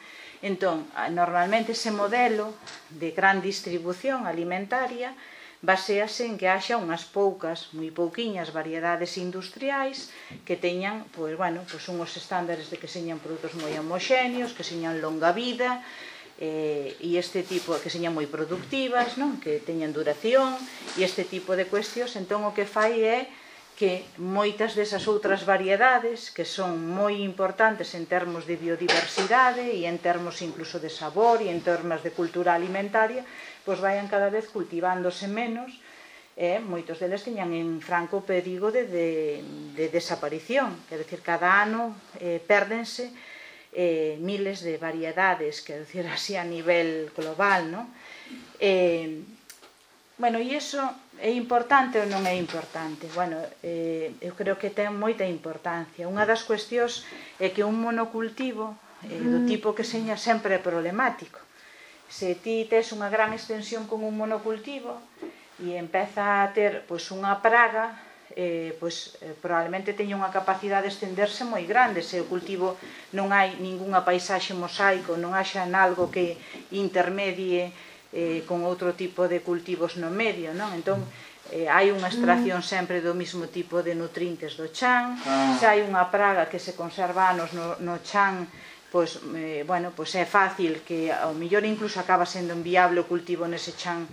Entón, normalmente ese modelo de gran distribución alimentaria basease en que haxa unhas poucas, moi pouquiñas variedades industriais que teñan, pois, bueno, pois unhos estándares de que señan produtos moi homoxéneos, que señan longa vida, eh, e este tipo que señan moi productivas, non? que teñan duración e este tipo de cuestións, entón o que fai é que moitas desas outras variedades que son moi importantes en termos de biodiversidade e en termos incluso de sabor e en termos de cultura alimentaria pois vayan cada vez cultivándose menos e moitos deles teñan en franco perigo de, de, de desaparición. Quer decir, cada ano eh, pérdense eh, miles de variedades, quer decir, <laughs> así a nivel global, non? Eh, bueno, e iso é importante ou non é importante? Bueno, eh, eu creo que ten moita importancia. Unha das cuestións é que un monocultivo eh, do mm. tipo que seña sempre é problemático se ti tes unha gran extensión con un monocultivo e empeza a ter pois, unha praga, eh, pois, eh, probablemente teña unha capacidade de extenderse moi grande se o cultivo non hai ningunha paisaxe mosaico, non haxa algo que intermedie eh, con outro tipo de cultivos no medio, non? Entón, eh, hai unha extracción mm. sempre do mismo tipo de nutrientes do chan, ah. se hai unha praga que se conserva anos no, no chan pois, eh, bueno, pois é fácil que ao millor incluso acaba sendo inviable o cultivo nese chan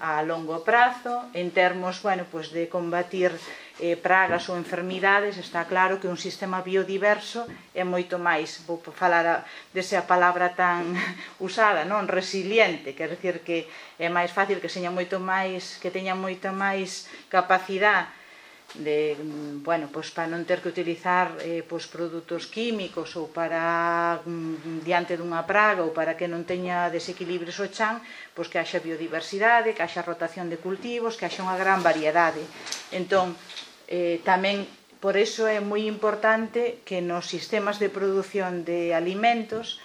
a longo prazo, en termos bueno, pois de combatir eh, pragas ou enfermidades, está claro que un sistema biodiverso é moito máis, vou falar a, desa palabra tan <laughs> usada, non? Resiliente, quer dizer que é máis fácil que seña moito máis, que teña moita máis capacidade de, bueno, pois para non ter que utilizar eh, pois produtos químicos ou para mm, diante dunha praga ou para que non teña desequilibrios o chan, pois que haxa biodiversidade, que haxa rotación de cultivos, que haxa unha gran variedade. Entón, eh, tamén por iso é moi importante que nos sistemas de produción de alimentos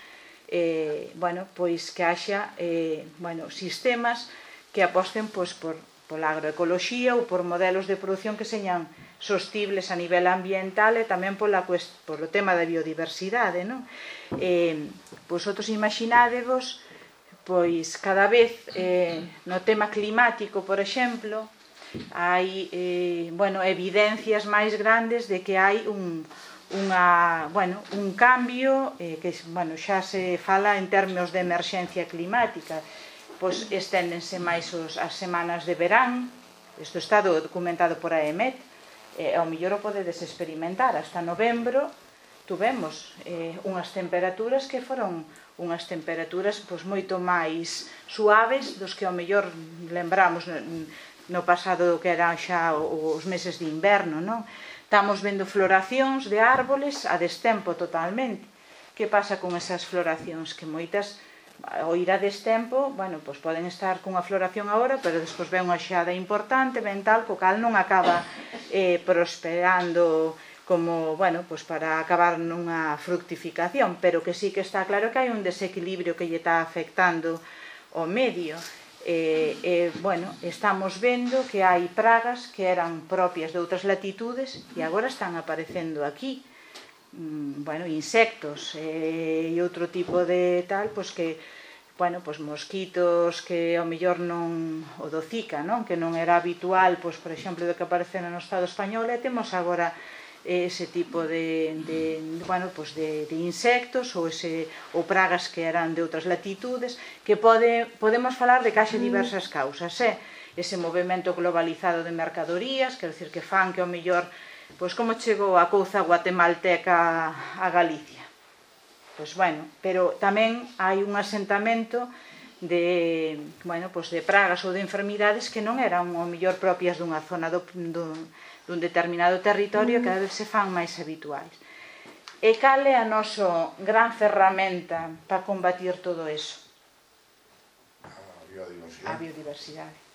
eh, bueno, pois que haxa eh, bueno, sistemas que aposten pois, por pola agroecoloxía ou por modelos de produción que señan sostibles a nivel ambiental e tamén pola pues, polo tema da biodiversidade, non? Eh, pois outros imaginádevos pois cada vez eh, no tema climático, por exemplo, hai eh, bueno, evidencias máis grandes de que hai un, unha, bueno, un cambio eh, que bueno, xa se fala en términos de emerxencia climática pois esténdense máis os, as semanas de verán, isto está documentado por AEMET, e ao millor o podedes experimentar, hasta novembro tuvemos eh, unhas temperaturas que foron unhas temperaturas pois, moito máis suaves dos que ao mellor lembramos no, no pasado que eran xa os meses de inverno, non? Estamos vendo floracións de árboles a destempo totalmente. Que pasa con esas floracións? Que moitas ao irades tempo, bueno, pois poden estar cunha floración agora, pero despois ven unha xada importante, ven tal, co cal non acaba eh, prosperando como, bueno, pois para acabar nunha fructificación, pero que sí que está claro que hai un desequilibrio que lle está afectando o medio. E, eh, eh, bueno, estamos vendo que hai pragas que eran propias de outras latitudes e agora están aparecendo aquí mm, bueno, insectos eh, e outro tipo de tal, pois que bueno, pois mosquitos que ao mellor non o do Zika, non? que non era habitual, pois, por exemplo, do que aparece no Estado español, e temos agora ese tipo de, de bueno, pois de, de insectos ou ese ou pragas que eran de outras latitudes, que pode podemos falar de caixa mm. diversas causas, eh? ese movimento globalizado de mercadorías, quero decir que fan que ao mellor Pois como chegou a couza guatemalteca a Galicia? Pois bueno, pero tamén hai un asentamento de, bueno, pois de pragas ou de enfermidades que non eran o mellor propias dunha zona do, do, dun determinado territorio mm. cada vez se fan máis habituais. E cal é a noso gran ferramenta para combatir todo eso? A biodiversidade. A biodiversidade.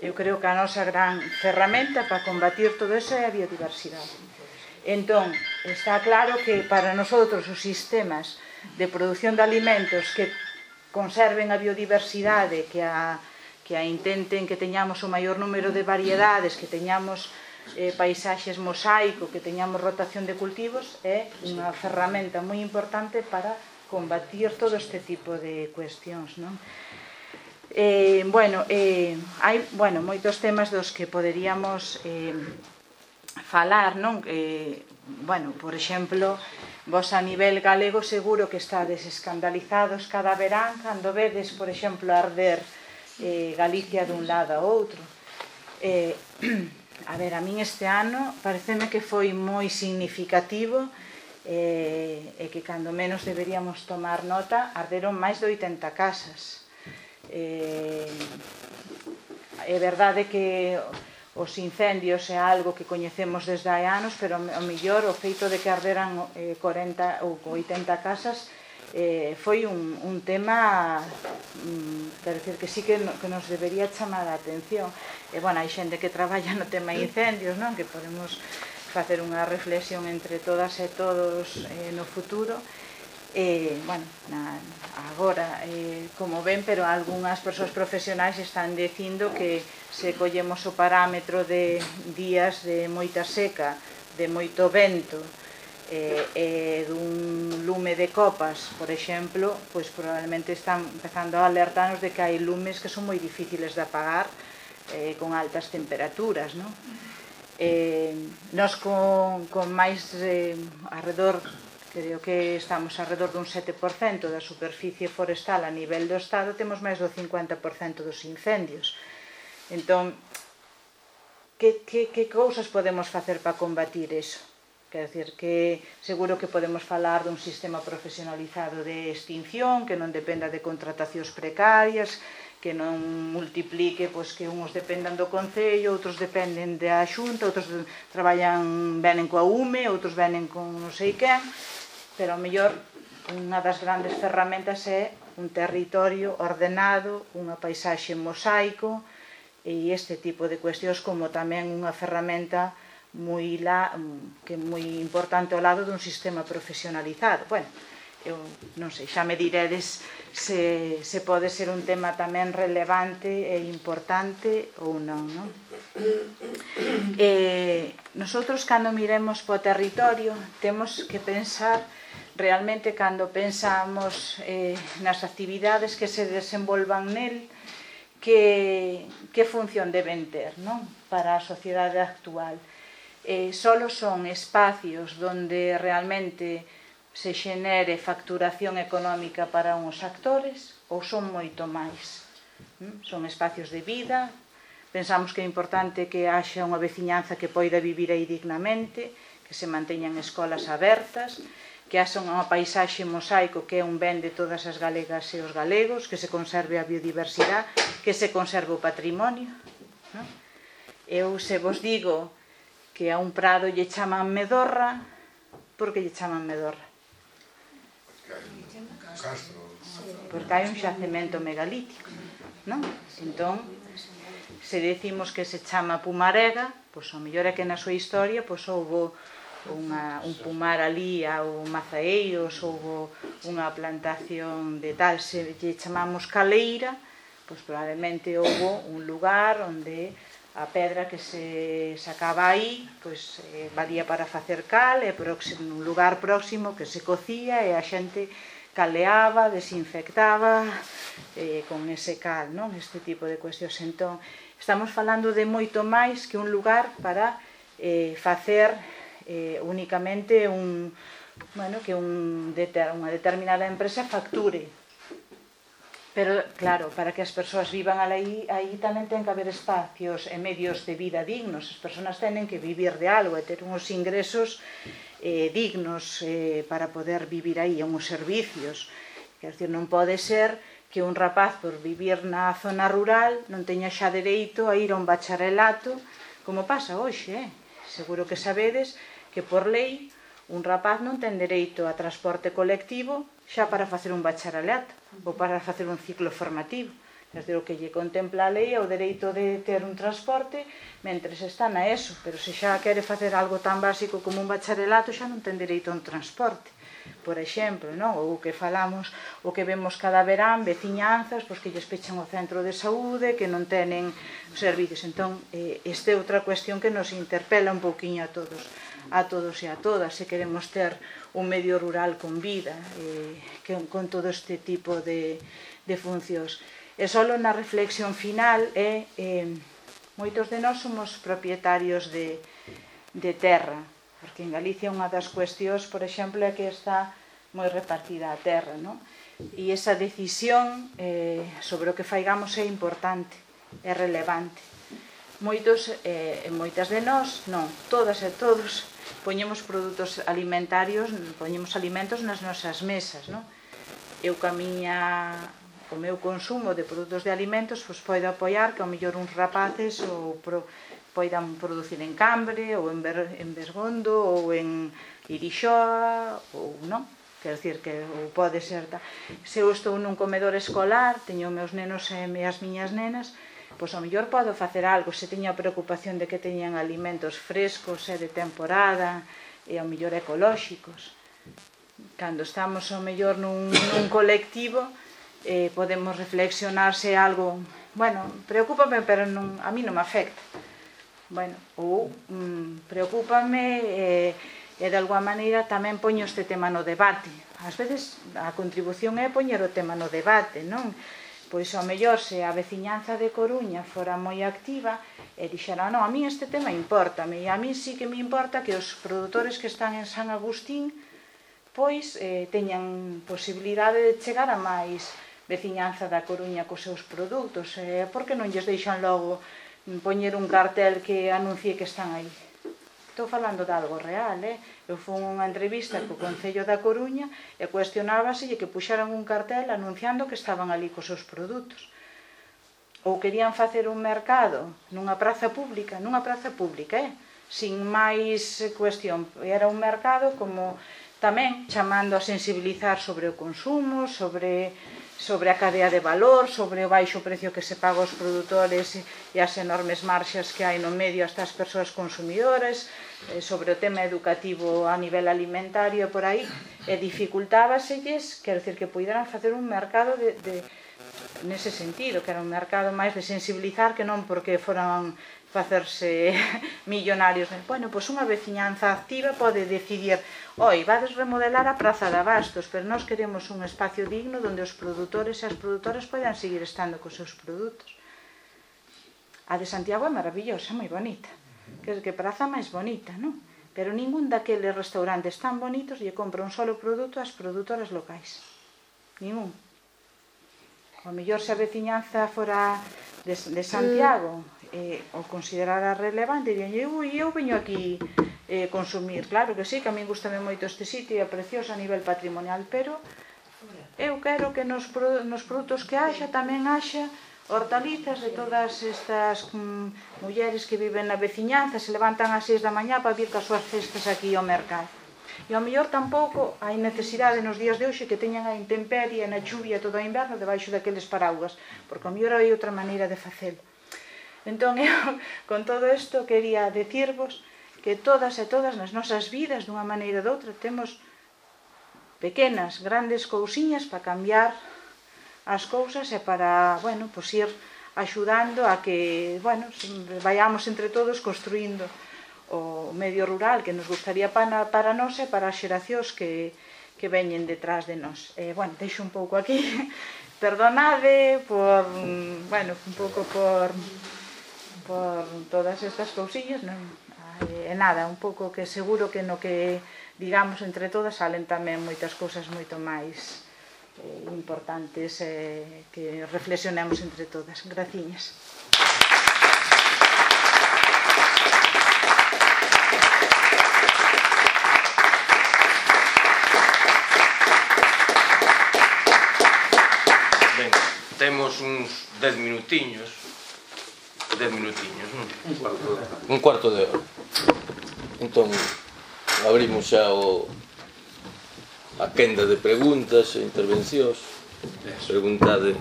Eu creo que a nosa gran ferramenta para combatir todo eso é a biodiversidade. Entón, está claro que para nosotros os sistemas de produción de alimentos que conserven a biodiversidade, que a, que a intenten que teñamos o maior número de variedades, que teñamos eh, paisaxes mosaico, que teñamos rotación de cultivos, é unha ferramenta moi importante para combatir todo este tipo de cuestións. Non? Eh, bueno, eh, hai bueno, moitos temas dos que poderíamos eh, falar, non? Eh, bueno, por exemplo, vos a nivel galego seguro que estades escandalizados cada verán cando vedes, por exemplo, arder eh, Galicia dun lado a outro. Eh, <clears throat> a ver, a min este ano pareceme que foi moi significativo eh, e que cando menos deberíamos tomar nota arderon máis de 80 casas eh, é verdade que os incendios é algo que coñecemos desde hai anos, pero o mellor o feito de que arderan eh, 40 ou 80 casas eh, foi un, un tema mm, quero decir que sí que, no, que nos debería chamar a atención. E bueno, hai xente que traballa no tema incendios non? Que podemos facer unha reflexión entre todas e todos eh, no futuro. e eh, bueno, na, agora eh, como ven, pero algunhas persoas profesionais están dicindo que se collemos o parámetro de días de moita seca, de moito vento, eh, eh, dun lume de copas, por exemplo, pois probablemente están empezando a alertarnos de que hai lumes que son moi difíciles de apagar eh, con altas temperaturas, non? Eh, nos con, con máis eh, alrededor Creo que estamos alrededor dun 7% da superficie forestal a nivel do Estado, temos máis do 50% dos incendios. Entón, que, que, que cousas podemos facer para combatir eso? Quer dizer, que seguro que podemos falar dun sistema profesionalizado de extinción, que non dependa de contratacións precarias, que non multiplique pois que uns dependan do Concello, outros dependen da Xunta, outros traballan, venen coa UME, outros venen con non sei quen, pero ao mellor unha das grandes ferramentas é un territorio ordenado, unha paisaxe mosaico e este tipo de cuestións como tamén unha ferramenta moi la, que é moi importante ao lado dun sistema profesionalizado. Bueno, eu non sei, xa me diredes se, se pode ser un tema tamén relevante e importante ou non, non? Eh, nosotros cando miremos po territorio temos que pensar realmente cando pensamos eh, nas actividades que se desenvolvan nel que, que función deben ter non? para a sociedade actual eh, solo son espacios donde realmente se xenere facturación económica para uns actores ou son moito máis. Mm, son espacios de vida, pensamos que é importante que haxa unha veciñanza que poida vivir aí dignamente, que se manteñan escolas abertas, que haxa unha paisaxe mosaico que é un ben de todas as galegas e os galegos, que se conserve a biodiversidade, que se conserve o patrimonio. Non? Eu se vos digo que a un prado lle chaman Medorra, porque lle chaman Medorra? Castro. Porque hai un xacemento megalítico, non? Entón, se decimos que se chama Pumarega, pois o mellor é que na súa historia pois houbo unha, un pumar ali ao Mazaeiros, houbo unha plantación de tal, se lle chamamos Caleira, pois probablemente houbo un lugar onde a pedra que se sacaba aí pois, eh, valía para facer cal e próximo, un lugar próximo que se cocía e a xente caleaba, desinfectaba eh, con ese cal, non? Este tipo de cuestións. Entón, estamos falando de moito máis que un lugar para eh, facer eh, únicamente un, bueno, que un deter, unha determinada empresa facture. Pero, claro, para que as persoas vivan aí, aí tamén ten que haber espacios e medios de vida dignos. As persoas tenen que vivir de algo e ter uns ingresos eh, dignos eh, para poder vivir aí, uns servicios. Quer dizer, non pode ser que un rapaz por vivir na zona rural non teña xa dereito a ir a un bacharelato, como pasa hoxe, eh? seguro que sabedes que por lei un rapaz non ten dereito a transporte colectivo xa para facer un bacharelato ou para facer un ciclo formativo desde o que lle contempla a lei é o dereito de ter un transporte mentre está na ESO, pero se xa quere facer algo tan básico como un bacharelato xa non ten dereito a un transporte por exemplo, non? ou que falamos, o que vemos cada verán, veciñanzas, pois que lles pechan o centro de saúde, que non tenen servicios. Entón, eh, esta é outra cuestión que nos interpela un pouquiño a todos, a todos e a todas, se queremos ter un medio rural con vida, eh, que, con todo este tipo de, de funcións. E solo na reflexión final é eh, moitos de nós somos propietarios de, de terra, porque en Galicia unha das cuestións, por exemplo, é que está moi repartida a terra, non? E esa decisión eh, sobre o que faigamos é importante, é relevante. Moitos eh, moitas de nós, non, todas e todos, poñemos produtos alimentarios, poñemos alimentos nas nosas mesas, non? Eu camiña o meu consumo de produtos de alimentos pois poido apoiar que ao mellor uns rapaces ou pro, poidan producir en Cambre ou en, Ber, en Bergondo ou en Irixoa ou non. Quer decir que ou pode ser ta... se eu estou nun comedor escolar teño meus nenos e as miñas nenas pois ao mellor podo facer algo. Se teño a preocupación de que teñan alimentos frescos e de temporada e ao mellor ecolóxicos. Cando estamos ao mellor nun, nun colectivo eh, podemos reflexionar se algo, bueno, preocúpame, pero non, a mí non me afecta. Bueno, ou mm, preocúpame eh, e de alguma maneira tamén poño este tema no debate. Ás veces a contribución é poñer o tema no debate, non? Pois ao mellor se a veciñanza de Coruña fora moi activa e dixera, non, a mí este tema importa, e a mí sí que me importa que os produtores que están en San Agustín pois eh, teñan posibilidade de chegar a máis veciñanza da Coruña cos seus produtos. Eh, por que non lles deixan logo poñer un cartel que anuncie que están aí? Estou falando de algo real, eh? Eu fui unha entrevista co Concello da Coruña e cuestionábase que puxaran un cartel anunciando que estaban ali cos seus produtos ou querían facer un mercado nunha praza pública, nunha praza pública, eh? sin máis cuestión. Era un mercado como tamén chamando a sensibilizar sobre o consumo, sobre sobre a cadea de valor, sobre o baixo precio que se paga aos produtores e as enormes marxas que hai no medio hasta as persoas consumidoras, eh, sobre o tema educativo a nivel alimentario por aí, e dificultábaselles, quero decir, que puderan facer un mercado de, de nese sentido, que era un mercado máis de sensibilizar que non porque foran facerse <laughs> millonarios. Bueno, pois unha veciñanza activa pode decidir oi, vades remodelar a Praza de Abastos, pero nós queremos un espacio digno onde os produtores e as produtoras podan seguir estando cos seus produtos. A de Santiago é maravillosa, moi bonita. Que, que praza máis bonita, non? Pero ningún daqueles restaurantes tan bonitos lle compra un solo produto ás produtoras locais. Ningún. O mellor se a veciñanza fora de, de Santiago, eh, o considerara relevante, e eu, e eu veño aquí eh, consumir. Claro que sí, que a min gustame moito este sitio, é precioso a nivel patrimonial, pero eu quero que nos, nos produtos que haxa tamén haxa hortalizas de todas estas mm, mulleres que viven na veciñanza, se levantan ás 6 da mañá para vir coas súas cestas aquí ao mercado. E ao mellor tampouco hai necesidade nos días de hoxe que teñan a intemperie na chuvia todo o inverno debaixo daqueles paraugas, porque ao mellor hai outra maneira de facelo. Entón, eu, <laughs> con todo isto, quería decirvos que todas e todas nas nosas vidas, dunha maneira ou doutra, temos pequenas, grandes cousiñas para cambiar as cousas e para, bueno, pois ir axudando a que, bueno, vayamos entre todos construindo o medio rural que nos gustaría para, para nós e para as xeracións que, que veñen detrás de nós. Eh, bueno, deixo un pouco aquí. <laughs> Perdonade por, mm, bueno, un pouco por por todas estas cousillas, non? E nada, un pouco que seguro que no que digamos entre todas salen tamén moitas cousas moito máis eh, importantes eh, que reflexionemos entre todas. Graciñas. Ben, temos uns 10 minutiños 10 minutiños, non? Un cuarto de hora. Un cuarto de hora. Entón, abrimos xa o a quenda de preguntas e intervencións. Preguntade.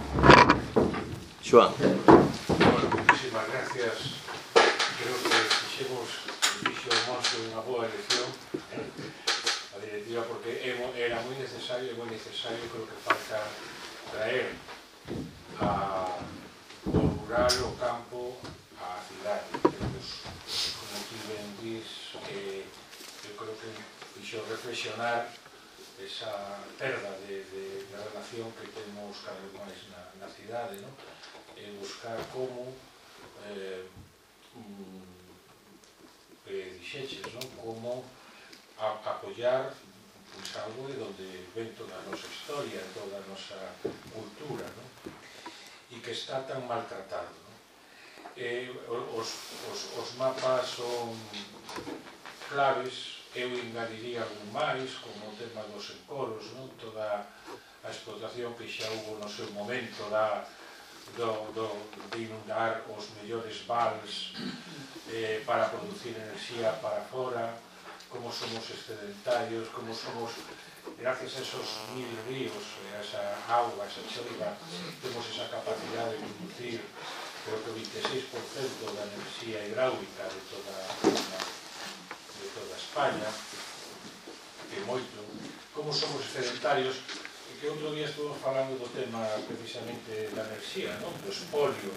Joan. Bueno, muchísimas gracias. Creo que fixemos, fixo o mozo unha boa elección ¿eh? a directiva porque era moi necesario e moi necesario creo que falta traer a, o rural, o campo fixo reflexionar esa perda de, de, de relación que temos cada vez máis na, na cidade no? e buscar como eh, mm, que dixeches no? como a, apoyar pois, algo de onde ven toda a nosa historia toda a nosa cultura no? e que está tan maltratado no? eh, os, os, os mapas son claves eu engadiría algún máis, como o tema dos encoros, non? toda a explotación que xa hubo no seu momento da, do, do, de inundar os mellores vals eh, para producir enerxía para fora, como somos excedentarios, como somos, gracias a esos mil ríos, a esa agua, a esa choriva, temos esa capacidade de producir creo que 26% da enerxía hidráulica de toda a de toda España, que moito, como somos sedentarios, e que outro día estuvo falando do tema precisamente da enerxía, non? do espolio,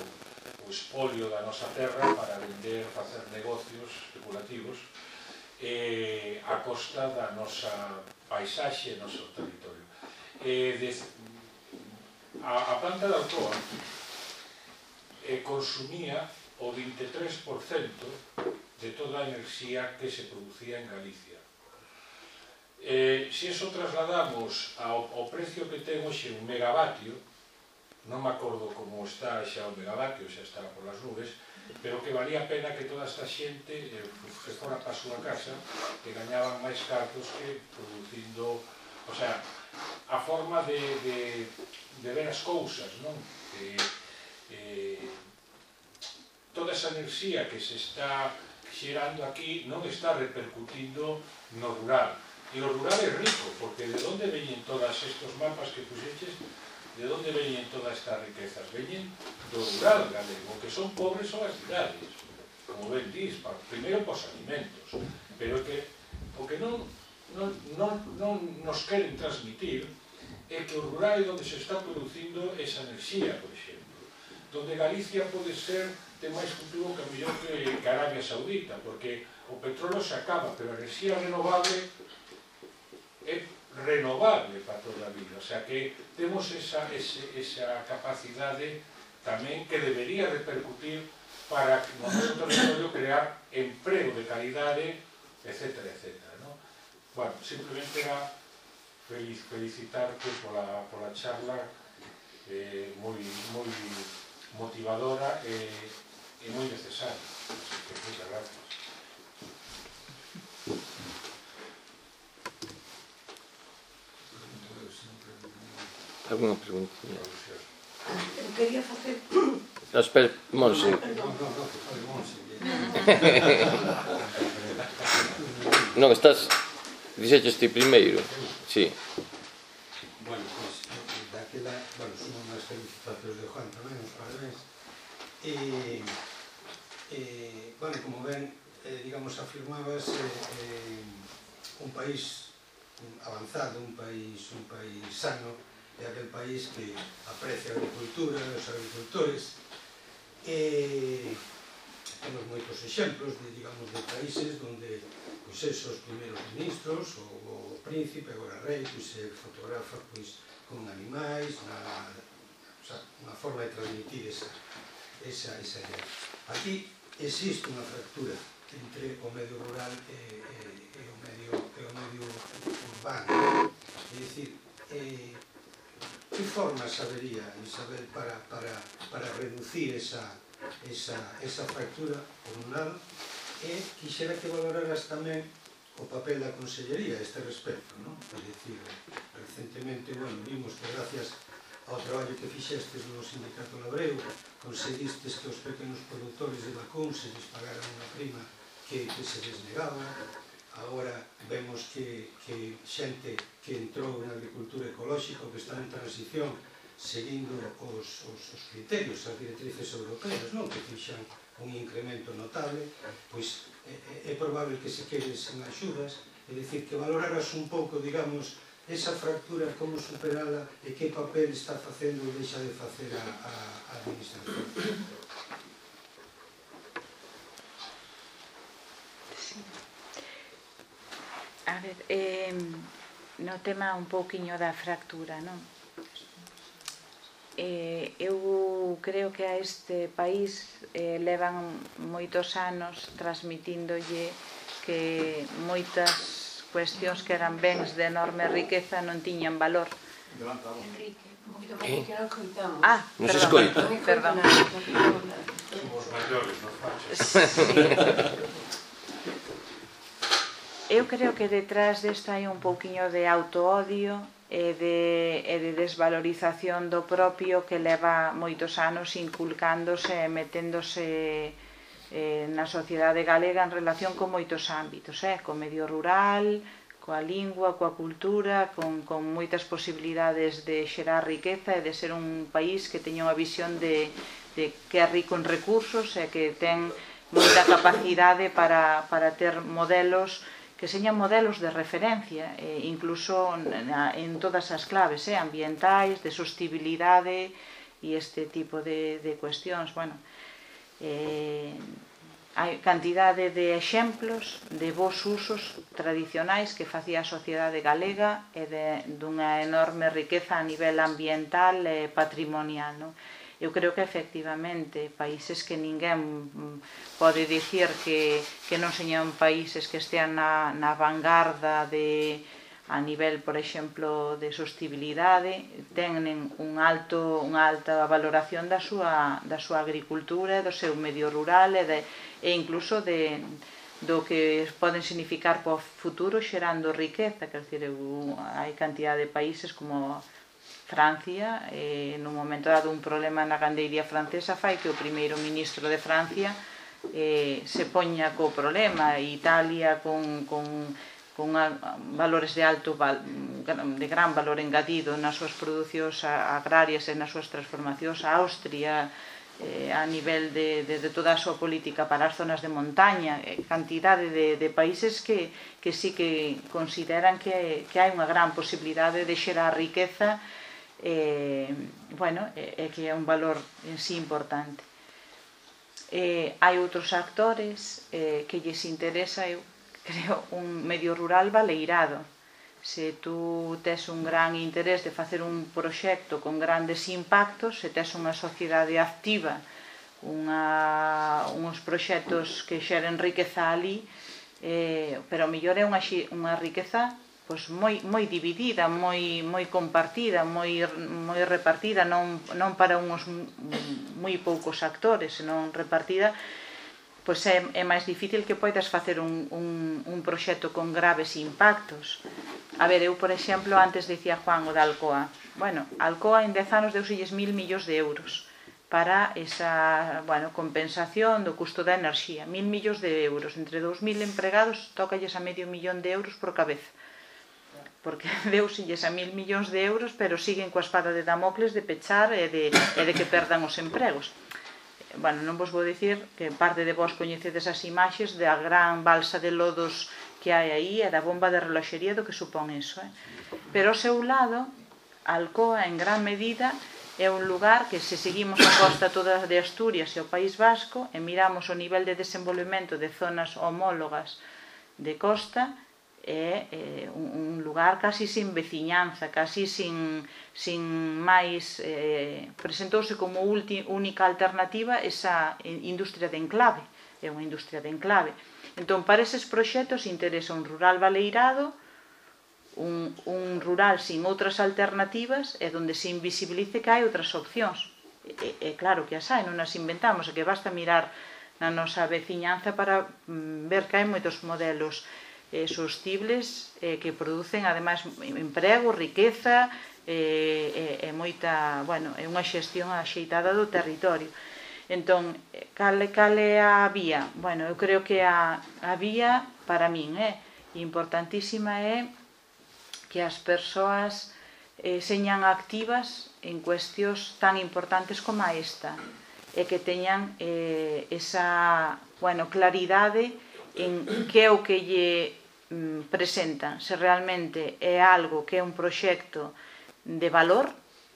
o espolio da nosa terra para vender, facer negocios especulativos eh, a costa da nosa paisaxe, noso territorio. Eh, de, a, a planta da Alcoa eh, consumía o 23% de toda a enerxía que se producía en Galicia. Eh, se eso trasladamos ao, ao precio que ten hoxe un megavatio, non me acordo como está xa o megavatio, xa está polas nubes, pero que valía a pena que toda esta xente eh, que fora para a súa casa, que gañaban máis cartos que producindo... O sea, a forma de, de, de ver as cousas, non? Eh, eh, toda esa enerxía que se está xerando aquí non está repercutindo no rural. E o rural é rico, porque de onde veñen todas estos mapas que puxeches? De onde veñen todas estas riquezas? Veñen do rural galego, que son pobres son as cidades. Como ben dís, primeiro pos alimentos. Pero que o que non, non, non, non nos queren transmitir é que o rural é onde se está producindo esa enerxía, por exemplo. Donde Galicia pode ser ten máis futuro que mellor que, que Arabia Saudita, porque o petróleo se acaba, pero a enerxía renovable é renovable para toda a vida. O sea que temos esa, ese, esa capacidade tamén que debería repercutir para que no noso territorio crear emprego de calidade, etc. etc. ¿no? Bueno, simplemente era feliz, felicitarte pola, pola charla eh, moi, moi motivadora e eh, é moi necesario. Así que, muchas gracias. Alguna pregunta? Eu quería facer... No, espera, Monse. No, no, no, non, <laughs> estás... Dixeches ti primeiro. Sí. Bueno, pois, pues, eh, daquela, bueno, son unhas felicitacións de Juan tamén, os parabéns. E... Eh eh, bueno, como ven, eh, digamos, afirmabas eh, eh, un país avanzado, un país, un país sano, é aquel país que aprecia a agricultura, os agricultores, e temos moitos exemplos de, digamos, de países donde pois esos primeiros ministros, o, o príncipe, agora rei, pois se fotografa pois, con animais, na, o sea, unha forma de transmitir esa, esa, esa idea. Aquí existe unha fractura entre o medio rural e, e, e o medio, e o medio urbano. É dicir, eh, que formas habería, Isabel, para, para, para reducir esa, esa, esa fractura, por un lado, e quixera que valoraras tamén o papel da Consellería a este respecto, non? É dicir, recentemente, bueno, vimos que gracias ao traballo que fixestes no sindicato labreu, conseguistes que os pequenos produtores de vacún se les pagaran unha prima que, que se desnegaba, agora vemos que, que xente que entrou na agricultura ecolóxica que está en transición seguindo os, os, os criterios, as directrices europeas, non? que fixan un incremento notable, pois é, é probable que se quedes en axudas, é dicir, que valoraras un pouco, digamos, esa fractura como superala e que papel está facendo ou deixa de facer a, a, a administración sí. A ver, eh, no tema un pouquiño da fractura, non? eh, eu creo que a este país eh, levan moitos anos transmitindolle que moitas cuestións que eran bens de enorme riqueza non tiñan valor. Enrique, Eh? Ah, non se escoita. Perdón. Somos maiores, non Eu creo que detrás desta hai un pouquiño de autoodio e de, e de desvalorización do propio que leva moitos anos inculcándose e meténdose eh, na sociedade galega en relación con moitos ámbitos, eh, co medio rural, coa lingua, coa cultura, con, con moitas posibilidades de xerar riqueza e de ser un país que teña unha visión de, de que é rico en recursos e que ten moita capacidade para, para ter modelos que señan modelos de referencia, eh, incluso na, en todas as claves, eh, ambientais, de sostibilidade e este tipo de, de cuestións. Bueno, eh, eh, hai cantidade de exemplos de vos usos tradicionais que facía a sociedade galega e de, dunha enorme riqueza a nivel ambiental e patrimonial. Non? Eu creo que efectivamente países que ninguén pode dicir que, que non señan países que estean na, na vanguarda de, a nivel, por exemplo, de sostibilidade, tenen un alto, unha alta valoración da súa, da súa agricultura, do seu medio rural e, de, e incluso de, do que poden significar para o futuro xerando riqueza, quer dizer, hai cantidad de países como Francia, eh, nun momento dado un problema na gandeiría francesa fai que o primeiro ministro de Francia eh, se poña co problema, Italia con, con cunha valores de alto de gran valor engadido nas súas producións agrarias e nas súas transformacións a Austria eh, a nivel de, de, de toda a súa política para as zonas de montaña eh, cantidade de, de países que, que sí que consideran que, que hai unha gran posibilidade de xerar riqueza eh, bueno, e eh, que é un valor en sí importante. Eh, hai outros actores eh, que lles interesa eu creo, un medio rural baleirado. Se tú tes un gran interés de facer un proxecto con grandes impactos, se tes unha sociedade activa, unha, uns proxectos que xeren riqueza ali, eh, pero mellor é unha, unha riqueza pois moi moi dividida, moi moi compartida, moi moi repartida, non non para uns moi poucos actores, senón repartida pois é, é máis difícil que poidas facer un, un, un proxecto con graves impactos. A ver, eu, por exemplo, antes dicía Juan o da Alcoa. Bueno, Alcoa en 10 anos deusilles mil millóns de euros para esa bueno, compensación do custo da enerxía. Mil millóns de euros, entre 2.000 empregados, tócalles a medio millón de euros por cabeza. Porque <laughs> deuselles a mil millóns de euros, pero siguen coa espada de Damocles de pechar e de, e de que perdan os empregos bueno, non vos vou dicir que parte de vos coñecedes as imaxes da gran balsa de lodos que hai aí e da bomba de reloxería do que supón iso. Eh? Pero ao seu lado, Alcoa, en gran medida, é un lugar que se seguimos a costa toda de Asturias e o País Vasco e miramos o nivel de desenvolvemento de zonas homólogas de costa, é eh, un, un lugar casi sin veciñanza, casi sin, sin máis... Eh, presentouse como ulti, única alternativa esa industria de enclave, é unha industria de enclave. Entón, para eses proxectos interesa un rural baleirado, un, un rural sin outras alternativas e onde se invisibilice que hai outras opcións. E, e claro que as hai, non as inventamos, e que basta mirar na nosa veciñanza para mm, ver que hai moitos modelos eh, sostibles eh, que producen ademais emprego, riqueza eh, e, e moita, bueno, é unha xestión axeitada do territorio. Entón, cal, cal é a vía? Bueno, eu creo que a, a vía, para min, é importantísima é que as persoas eh, señan activas en cuestións tan importantes como esta e que teñan eh, esa bueno, claridade en que é o que lle Mm, presentan se realmente é algo que é un proxecto de valor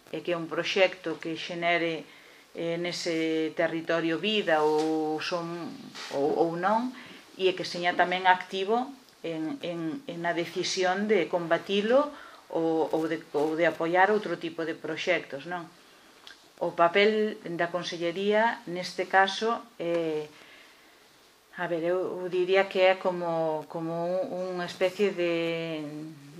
e que é un proxecto que xenere eh, nese territorio vida ou, son, ou, ou non e que seña tamén activo en, en, en a decisión de combatilo ou, ou, de, ou de apoiar outro tipo de proxectos, non? O papel da Consellería neste caso é eh, A ver, eu, diría que é como, como unha especie de,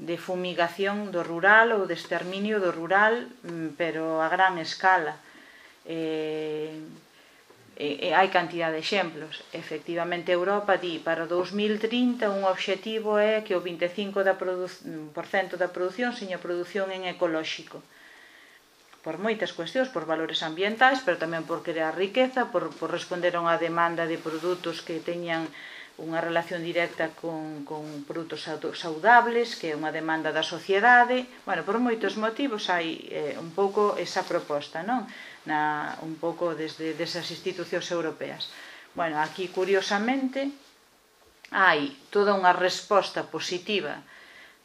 de fumigación do rural ou de exterminio do rural, mm, pero a gran escala. Eh, e, e hai cantidad de exemplos. Efectivamente, Europa di para 2030 un obxectivo é que o 25% da, produ mm, da produción seña produción en ecolóxico por moitas cuestións, por valores ambientais, pero tamén por crear riqueza, por, por responder a unha demanda de produtos que teñan unha relación directa con, con produtos saudables, que é unha demanda da sociedade. Bueno, por moitos motivos hai eh, un pouco esa proposta, non? Na, un pouco desde desas institucións europeas. Bueno, aquí curiosamente hai toda unha resposta positiva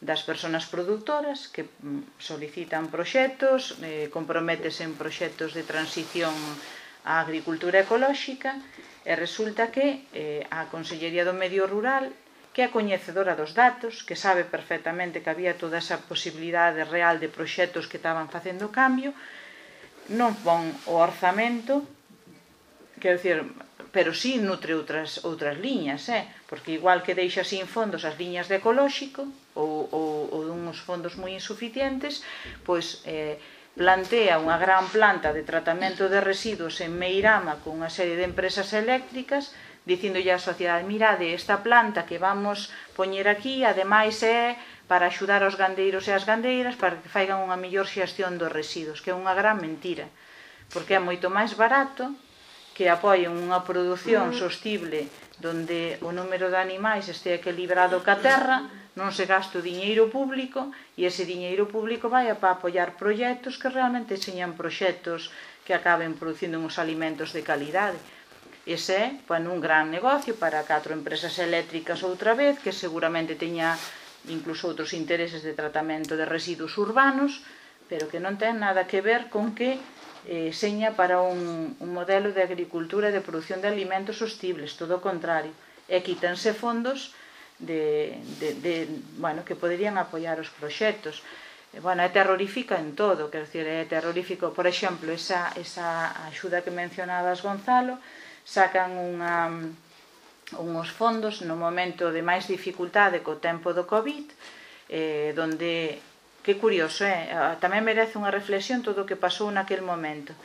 das persoas produtoras que mm, solicitan proxectos, eh, comprométese en proxectos de transición á agricultura ecolóxica e resulta que eh, a Consellería do Medio Rural que é coñecedora dos datos, que sabe perfectamente que había toda esa posibilidade real de proxectos que estaban facendo cambio, non pon o orzamento, quero dicir, pero sí nutre outras outras liñas, eh? porque igual que deixa sin fondos as liñas de ecolóxico, ou, ou, ou duns fondos moi insuficientes, pois eh, plantea unha gran planta de tratamento de residuos en Meirama con unha serie de empresas eléctricas dicindolle á sociedade, mirade, esta planta que vamos poñer aquí, ademais é para axudar aos gandeiros e as gandeiras para que faigan unha mellor xestión dos residuos, que é unha gran mentira, porque é moito máis barato que apoien unha produción sostible donde o número de animais este equilibrado ca terra, non se gaste o diñeiro público e ese diñeiro público vai a para apoiar proxectos que realmente señan proxectos que acaben producindo uns alimentos de calidade. Ese é pois, bueno, un gran negocio para catro empresas eléctricas outra vez, que seguramente teña incluso outros intereses de tratamento de residuos urbanos, pero que non ten nada que ver con que eh, seña para un, un modelo de agricultura e de produción de alimentos hostibles, todo o contrario. E quítanse fondos de, de, de bueno, que poderían apoiar os proxectos. E, bueno, é terrorífica en todo, quero dicir, é terrorífico, por exemplo, esa, esa axuda que mencionabas, Gonzalo, sacan unha, unhos fondos no momento de máis dificultade co tempo do COVID, eh, donde, que curioso, eh, tamén merece unha reflexión todo o que pasou naquel momento.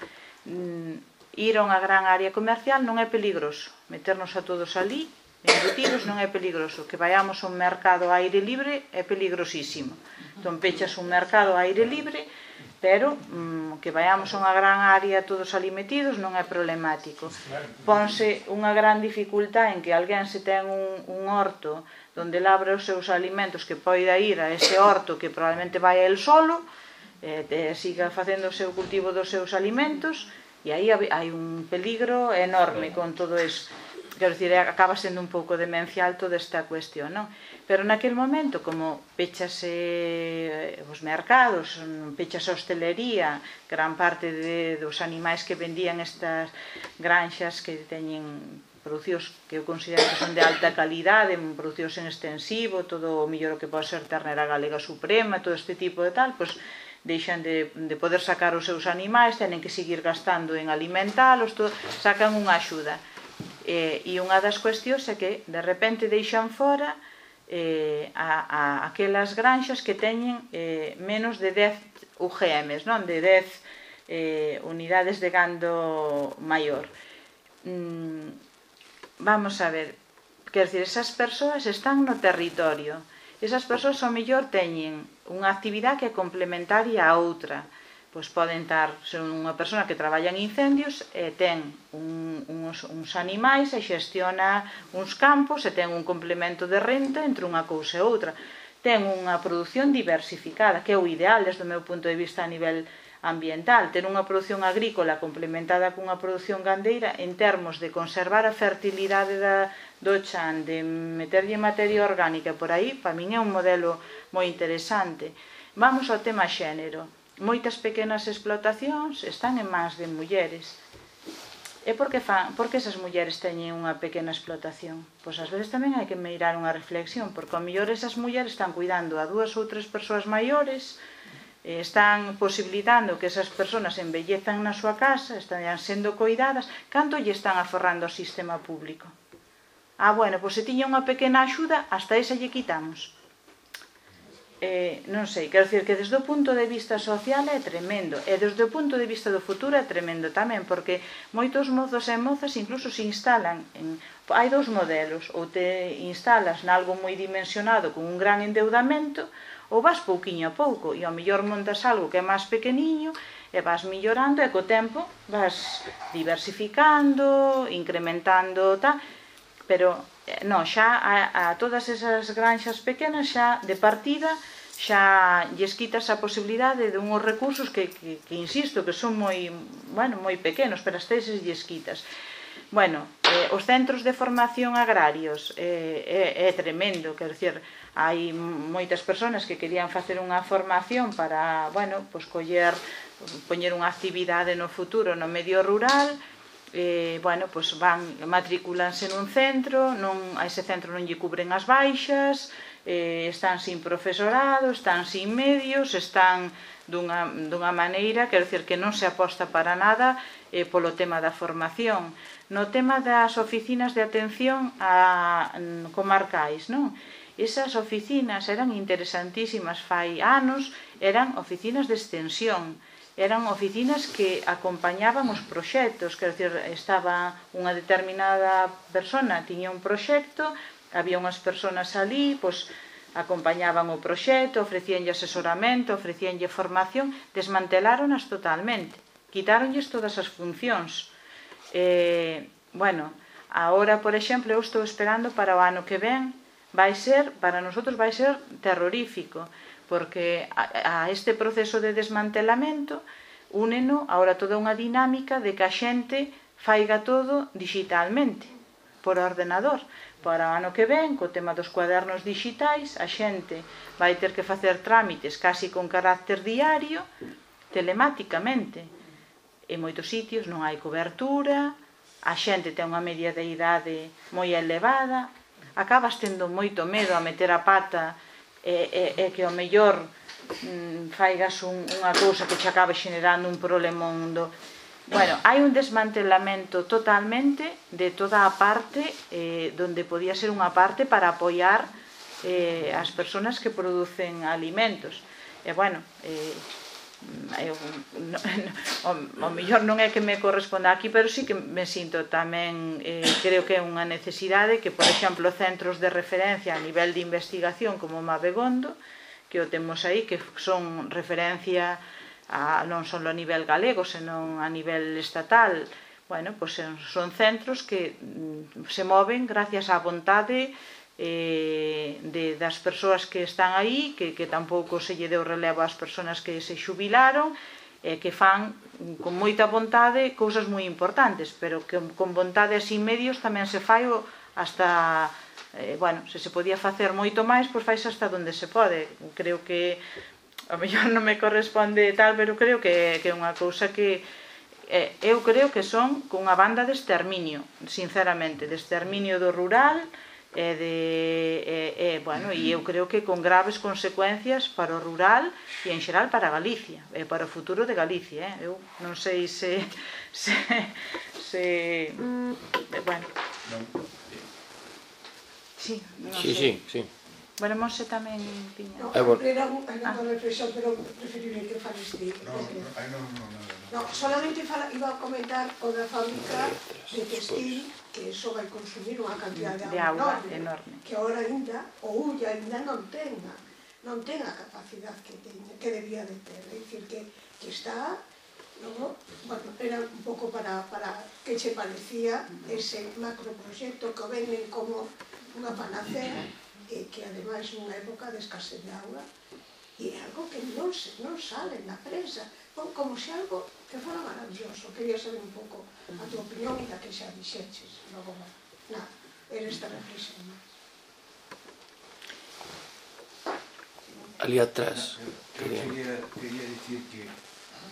Mm, ir a unha gran área comercial non é peligroso, meternos a todos ali embutidos non é peligroso. Que vayamos a un mercado a aire libre é peligrosísimo. Entón, pechas un mercado a aire libre, pero mm, que vayamos a unha gran área todos ali metidos non é problemático. Ponse unha gran dificultad en que alguén se ten un, un horto donde labra os seus alimentos que poida ir a ese horto que probablemente vai el solo, e te siga facendo o seu cultivo dos seus alimentos, e aí hai un peligro enorme con todo iso quero dicir, acaba sendo un pouco demencial toda esta cuestión, non? Pero naquel momento, como pechase eh, os mercados, pechase a hostelería, gran parte de, dos animais que vendían estas granxas que teñen producidos que eu considero que son de alta calidade, producidos en extensivo, todo o millor que pode ser ternera galega suprema, todo este tipo de tal, pois deixan de, de poder sacar os seus animais, tenen que seguir gastando en alimentalos, todo, sacan unha axuda. Eh, e unha das cuestións é que de repente deixan fora eh, a, a aquelas granxas que teñen eh, menos de 10 UGMs, non? De 10 eh, unidades de gando maior. Mm, vamos a ver, quer dizer, esas persoas están no territorio, esas persoas ao mellor teñen unha actividade que é complementaria a outra, pois poden estar unha persona que traballa en incendios e ten un, uns, uns animais e xestiona uns campos e ten un complemento de renta entre unha cousa e outra. Ten unha produción diversificada, que é o ideal desde o meu punto de vista a nivel ambiental. Ter unha produción agrícola complementada cunha produción gandeira en termos de conservar a fertilidade da, do chan, de meterlle materia orgánica por aí, para min é un modelo moi interesante. Vamos ao tema xénero moitas pequenas explotacións están en mans de mulleres. E por que, fan, por que esas mulleres teñen unha pequena explotación? Pois ás veces tamén hai que meirar unha reflexión, porque ao mellor esas mulleres están cuidando a dúas ou tres persoas maiores, están posibilitando que esas persoas embellezan na súa casa, están sendo coidadas, canto lle están aforrando ao sistema público? Ah, bueno, pois se tiña unha pequena axuda, hasta esa lle quitamos eh, non sei, quero dicir que desde o punto de vista social é tremendo e desde o punto de vista do futuro é tremendo tamén porque moitos mozos e mozas incluso se instalan en, hai dous modelos ou te instalas nalgo moi dimensionado con un gran endeudamento ou vas pouquiño a pouco e ao mellor montas algo que é máis pequeniño e vas millorando e co tempo vas diversificando, incrementando tal, pero Eh, non, xa a, a todas esas granxas pequenas xa de partida xa lles quitas a posibilidade de unhos recursos que, que, que insisto que son moi, bueno, moi pequenos, pero as teses lles quitas. Bueno, eh, os centros de formación agrarios eh, é, é tremendo, quer dizer, hai moitas persoas que querían facer unha formación para, bueno, pois coller poñer unha actividade no futuro no medio rural, eh, bueno, pois van, matriculanse nun centro, non, a ese centro non lle cubren as baixas, eh, están sin profesorado, están sin medios, están dunha, dunha maneira, quero dicir que non se aposta para nada eh, polo tema da formación. No tema das oficinas de atención a mm, comarcais, non? Esas oficinas eran interesantísimas fai anos, eran oficinas de extensión, eran oficinas que acompañaban os proxectos, quer dizer, estaba unha determinada persona, tiña un proxecto, había unhas persoas ali, pois acompañaban o proxecto, ofrecíanlle asesoramento, ofrecíanlle formación, desmantelaronas totalmente, quitaronlles todas as funcións. Eh, bueno, agora, por exemplo, eu estou esperando para o ano que ven, vai ser, para nosotros vai ser terrorífico, porque a, a este proceso de desmantelamento úneno ahora toda unha dinámica de que a xente faiga todo digitalmente por ordenador. Para o ano que ven, co tema dos cuadernos digitais, a xente vai ter que facer trámites casi con carácter diario, telemáticamente. En moitos sitios non hai cobertura, a xente ten unha media de idade moi elevada, acabas tendo moito medo a meter a pata e, e, e que o mellor mm, faigas un, unha cousa que che acabe xenerando un problema mundo. Bueno, hai un desmantelamento totalmente de toda a parte eh, donde podía ser unha parte para apoiar eh, as persoas que producen alimentos. E bueno, eh, eu, no, o, o mellor non é que me corresponda aquí, pero sí que me sinto tamén, eh, creo que é unha necesidade que, por exemplo, centros de referencia a nivel de investigación como Mabegondo, que o temos aí, que son referencia a, non só a nivel galego, senón a nivel estatal, bueno, pois son centros que mm, se moven gracias á vontade eh, de, das persoas que están aí, que, que tampouco se lle deu relevo ás persoas que se xubilaron, eh, que fan con moita vontade cousas moi importantes, pero que con vontade así medios tamén se fai hasta eh, bueno, se se podía facer moito máis, pois fais hasta onde se pode. Creo que a mellor non me corresponde tal, pero creo que, que é unha cousa que eh, eu creo que son cunha banda de exterminio, sinceramente, de exterminio do rural, e de e, e bueno, e eu creo que con graves consecuencias para o rural e en xeral para Galicia, e para o futuro de Galicia, eh? Eu non sei se se se, se bueno. Non. Sí, non sí, sei. sí, sí. Bueno, Monse tamén tiña. No, bueno. era unha ah. reflexión, pero preferiré que fales ti. No, no, no, no, no, no. no, solamente fala, iba a comentar o da fábrica de textil, que eso vai consumir unha cantidad de, de agua, enorme, enorme, que ahora ainda, o ulla ainda non tenga, non ten a capacidade que, teña, que debía de ter. É dicir, que, que está ¿no? bueno, era un pouco para, para que che parecía ese macroproxecto que o venden como unha panacea e que ademais nunha época de escasez de agua e é algo que non, se, non sale na prensa como se algo que fora maravilloso quería saber un pouco a tua opinión e da que xa dixeches logo nada, era esta reflexión máis ali atrás. Eu quería, quería dicir que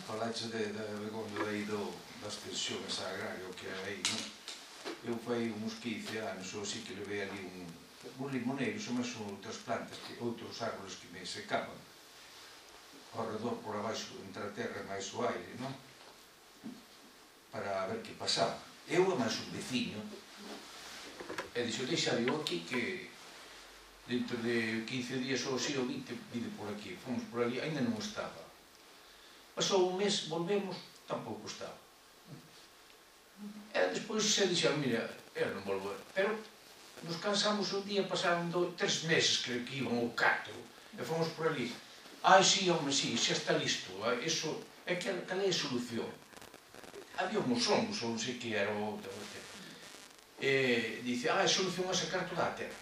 falaxe de, de Begondo aí do, das pensiones agrario que hai, non? Eu fai uns 15 anos, ou si que levei ali un, un limoneiro son máis outras plantas, que outros árboles que me secaban ao redor por abaixo entre a terra e máis o aire, non? Para ver que pasaba. Eu e máis un veciño e dixo, deixa eu aquí que dentro de 15 días ou así ou 20 vide por aquí, fomos por ali, ainda non estaba. Pasou un mes, volvemos, tampouco estaba. E despois se dixo, mira, eu non volvo, pero Nos cansamos un día, pasaron do, tres meses, creo que iban ou catro, e fomos por ali. Ai, sí, home, sí, xa está listo. Eso, é que cal é a solución? Había un somos, ou non sei que era o outro. E dice, ah, a solución é sacar toda a terra.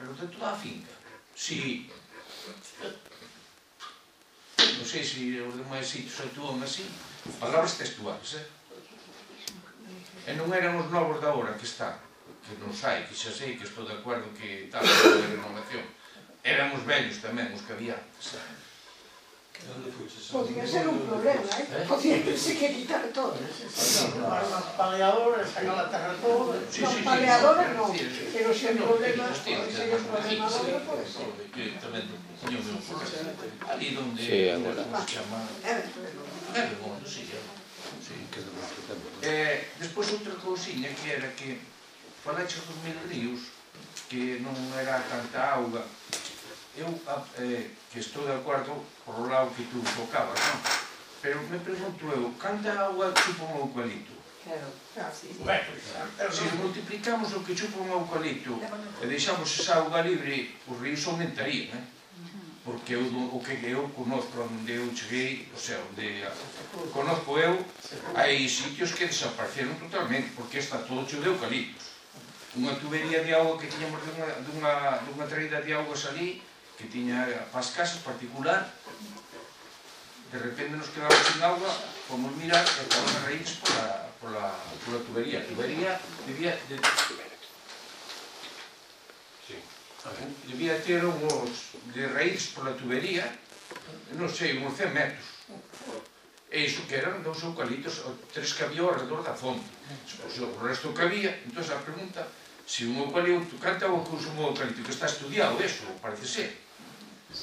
Pero de toda a finca. Si, non sei se os demais sitios actúan así, palabras textuales, eh? E non eran os novos da hora que están que non sai, que xa sei que estou de acordo que tal, a renovación. Éramos vellos tamén os que había antes. Podría ser un problema, eh? Podría ser que quitar todo. Sí, no. Paleadoras, sacar la terra todo. Sí, sí, paleadoras sí, no, sí, pero se hai problema, que hai un problema sí, sí, pode ser. Directamente, señor meu, porque ali donde... Sí, agora. É, bueno, sí, sí. Eh, despois outra cousiña que era que Falaxe dos mil ríos, que non era tanta auga. Eu eh, que estou de acordo por o lado que tú focabas, non? Pero me pregunto eu, canta auga chupa un eucalipto? Claro, claro, sí. Se multiplicamos o que chupa un eucalipto e deixamos esa auga libre, os ríos aumentarían, eh? porque eu, o que eu conozco onde eu cheguei, o sea, onde conozco eu, hai sitios que desapareceron totalmente, porque está todo cheo de eucaliptos unha tubería de auga que tiñamos dunha, dunha, dunha traída de augas ali, que tiña pas casas particular, de repente nos quedamos sin auga, fomos mirar e fomos a raíz pola, pola, pola tubería. A tubería debía, de, sí. debía ter uns de raíz pola tubería, non sei, uns 100 metros. E iso que eran dous eucalitos, tres que había ao redor da fonte. Pois, o resto que había, entón a pregunta Se un meu pai tocante o que consumou eucalipto, que está estudiado eso, parece ser,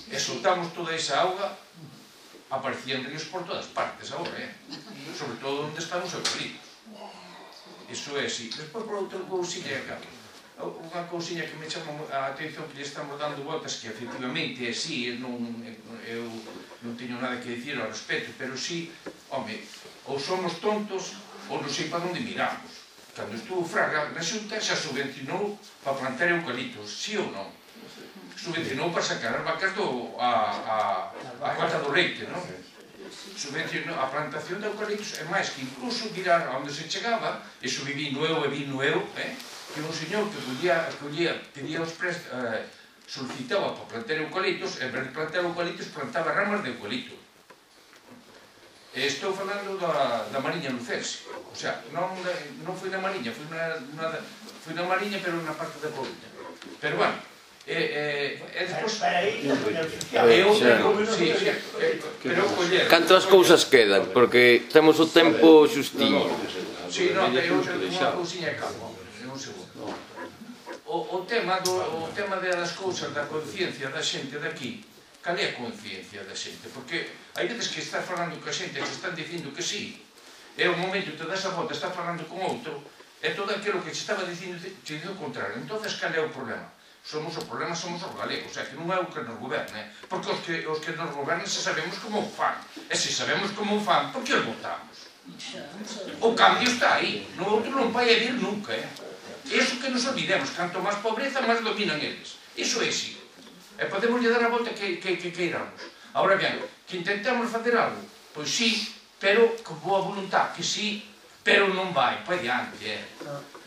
e soltamos toda esa auga, aparecían ríos por todas partes agora, eh? sobre todo onde están os eucaliptos. Iso é así. Despois, por outra cousinha, unha cousinha que me chama a atención que lle estamos dando voltas, que efectivamente é así, non, eu non teño nada que dicir ao respecto, pero sí, home, ou somos tontos ou non sei para onde miramos cando estuvo Fraga, na xunta xa subvencionou para plantar eucaliptos, sí ou non? Subvencionou para sacar as vacas do, a, a, a cota do leite, non? Subvencionou a plantación de eucaliptos, é máis que incluso mirar onde se chegaba, e vivindo eu e vino eu, eh? que un señor que podía, podía pedía os prest, eh, solicitaba para plantar eucaliptos, en vez de plantar eucaliptos, plantaba ramas de eucaliptos Estou falando da, da Mariña Lucense. O sea, non, non foi na Mariña, foi na, na, foi na Mariña, pero na parte da Coruña. Pero, bueno, eh, eh, e despois... Eu, sí, sí, eh, pero coller... Cantas cousas quedan? Porque temos o tempo xustiño. Sí, non, eu tenho unha cousinha calma. Un segundo. O, o tema, do, o tema das cousas da conciencia da xente daqui, cal é a conciencia da xente? Porque hai veces que estás falando que a xente que están dicindo que sí, e o momento te das a volta, estás falando con outro, e todo aquilo que te estaba dicindo te diz o contrario. Entón, cal é o problema? Somos o problema, somos os galegos, é que non é o que nos goberne, porque os que, os que nos gobernan se sabemos como o fan, e se sabemos como o fan, por que os votamos? O cambio está aí, no outro non vai a vir nunca, eh? Eso que nos olvidemos, canto máis pobreza, máis dominan eles. Iso é sigo. E podemoslle dar a volta que, que, que queiramos. Ahora ben, que intentamos facer algo, pois sí, pero con boa voluntad, que sí, pero non vai pa diante, eh.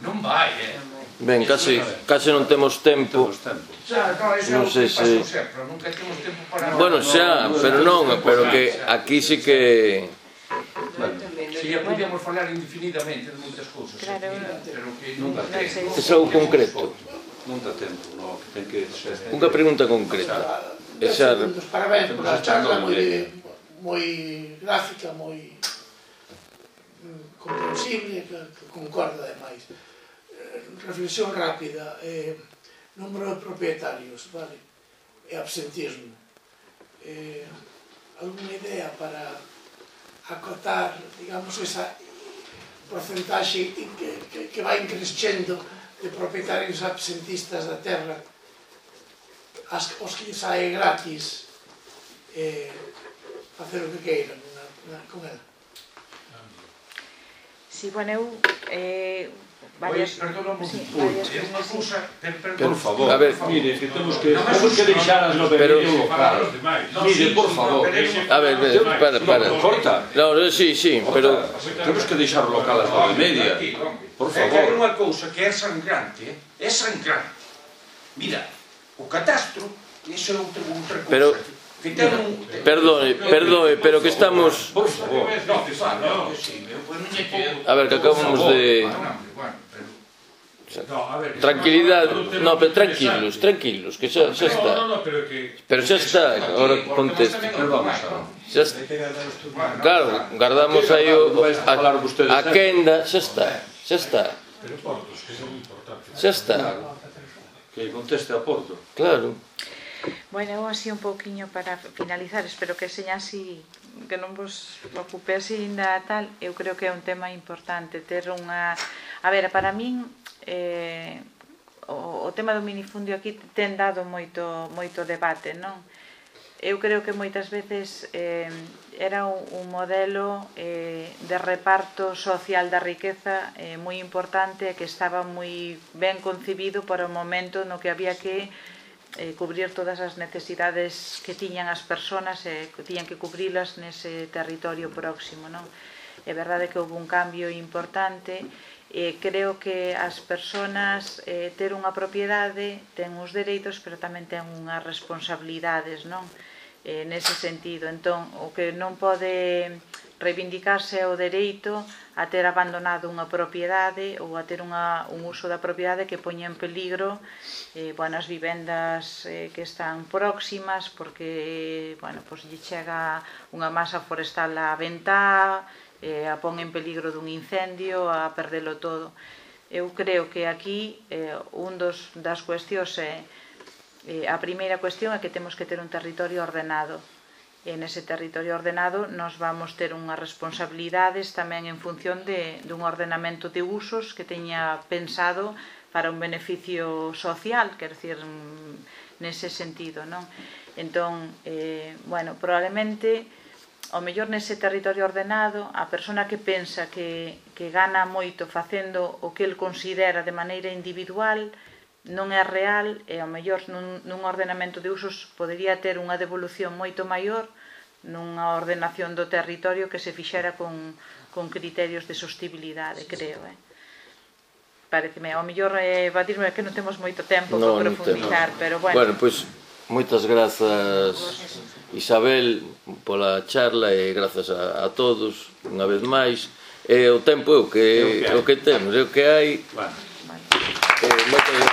Non vai, eh. Ben, case, case non temos tempo. Xa, no, eso non sei se... sempre, nunca temos tempo para... Bueno, xa, pero non, pero que aquí sí que... Si sí, podíamos falar indefinidamente de moitas cousas, claro, pero que non, É algo concreto. non non dá tempo, no, que ten que ser... Unha pregunta concreta. O sea, xa... Os Parabéns por a charla moi, moi gráfica, moi mm, comprensible, que, que concorda demais. Eh, reflexión rápida. Eh, número de propietarios, vale? E absentismo. Eh, alguna idea para acotar, digamos, esa porcentaxe que, que, que vai crescendo de propietarios absentistas da terra as, os que sae gratis eh, facer o que queiran na, na, con ela. Si, sí, bueno, eu eh, varias, pois, un sí, puntos. cousa... per, per, por favor. A ver, mire, que temos que, no temos que deixar as novelas para os demais. No, mire, sí, por favor. A ver, eh, para, para. No, corta. No, sí, sí, corta. pero... Temos que deixar o local as nove media. Por favor. É que unha cousa que é sangrante, é sangrante. Mira, o catastro, iso é outra, outra cousa. Pero, Que ten un... Perdone, perdone, pero que estamos... Por favor, no, que sabe, no. A ver, que acabamos de... Tranquilidade, no, pero tranquilos, tranquilos, que xa, xa está. Pero xa está, agora conteste. Xa está. Claro, guardamos aí o, a, a quenda, xa está, xa está. Xa está. Que conteste a Porto. Claro. Bueno, eu así un pouquiño para finalizar, espero que seña así, que non vos ocupe así ainda tal, eu creo que é un tema importante, ter unha... A ver, para min, eh, o, o tema do minifundio aquí ten dado moito, moito debate, non? Eu creo que moitas veces eh, era un, un modelo eh, de reparto social da riqueza eh, moi importante que estaba moi ben concibido para o momento no que había que eh, cubrir todas as necesidades que tiñan as persoas e eh, que tiñan que cubrilas nese territorio próximo. Non? É verdade que houve un cambio importante eh, creo que as persoas eh, ter unha propiedade ten uns dereitos pero tamén ten unhas responsabilidades non eh, nese sentido entón o que non pode reivindicarse é o dereito a ter abandonado unha propiedade ou a ter unha, un uso da propiedade que poña en peligro eh, bueno, as vivendas eh, que están próximas porque bueno, pois lle chega unha masa forestal a ventá, eh, a pon en peligro dun incendio, a perdelo todo. Eu creo que aquí eh, un dos das cuestións é eh, a primeira cuestión é que temos que ter un territorio ordenado e nese territorio ordenado nos vamos ter unhas responsabilidades tamén en función de, dun ordenamento de usos que teña pensado para un beneficio social, quer dizer, mm, nese sentido, non? Entón, eh, bueno, probablemente ao mellor nese territorio ordenado, a persona que pensa que, que gana moito facendo o que el considera de maneira individual, eh, non é real e ao mellor nun, nun ordenamento de usos podería ter unha devolución moito maior nunha ordenación do territorio que se fixera con, con criterios de sostibilidade, creo, eh? Pareceme, ao mellor eh, batirme que non temos moito tempo no, para profundizar, no. pero bueno. Bueno, pois pues, moitas grazas Isabel pola charla e grazas a, a todos unha vez máis. E o tempo é o que, é o que, o que temos, é o que hai. Bueno. Eh, moitas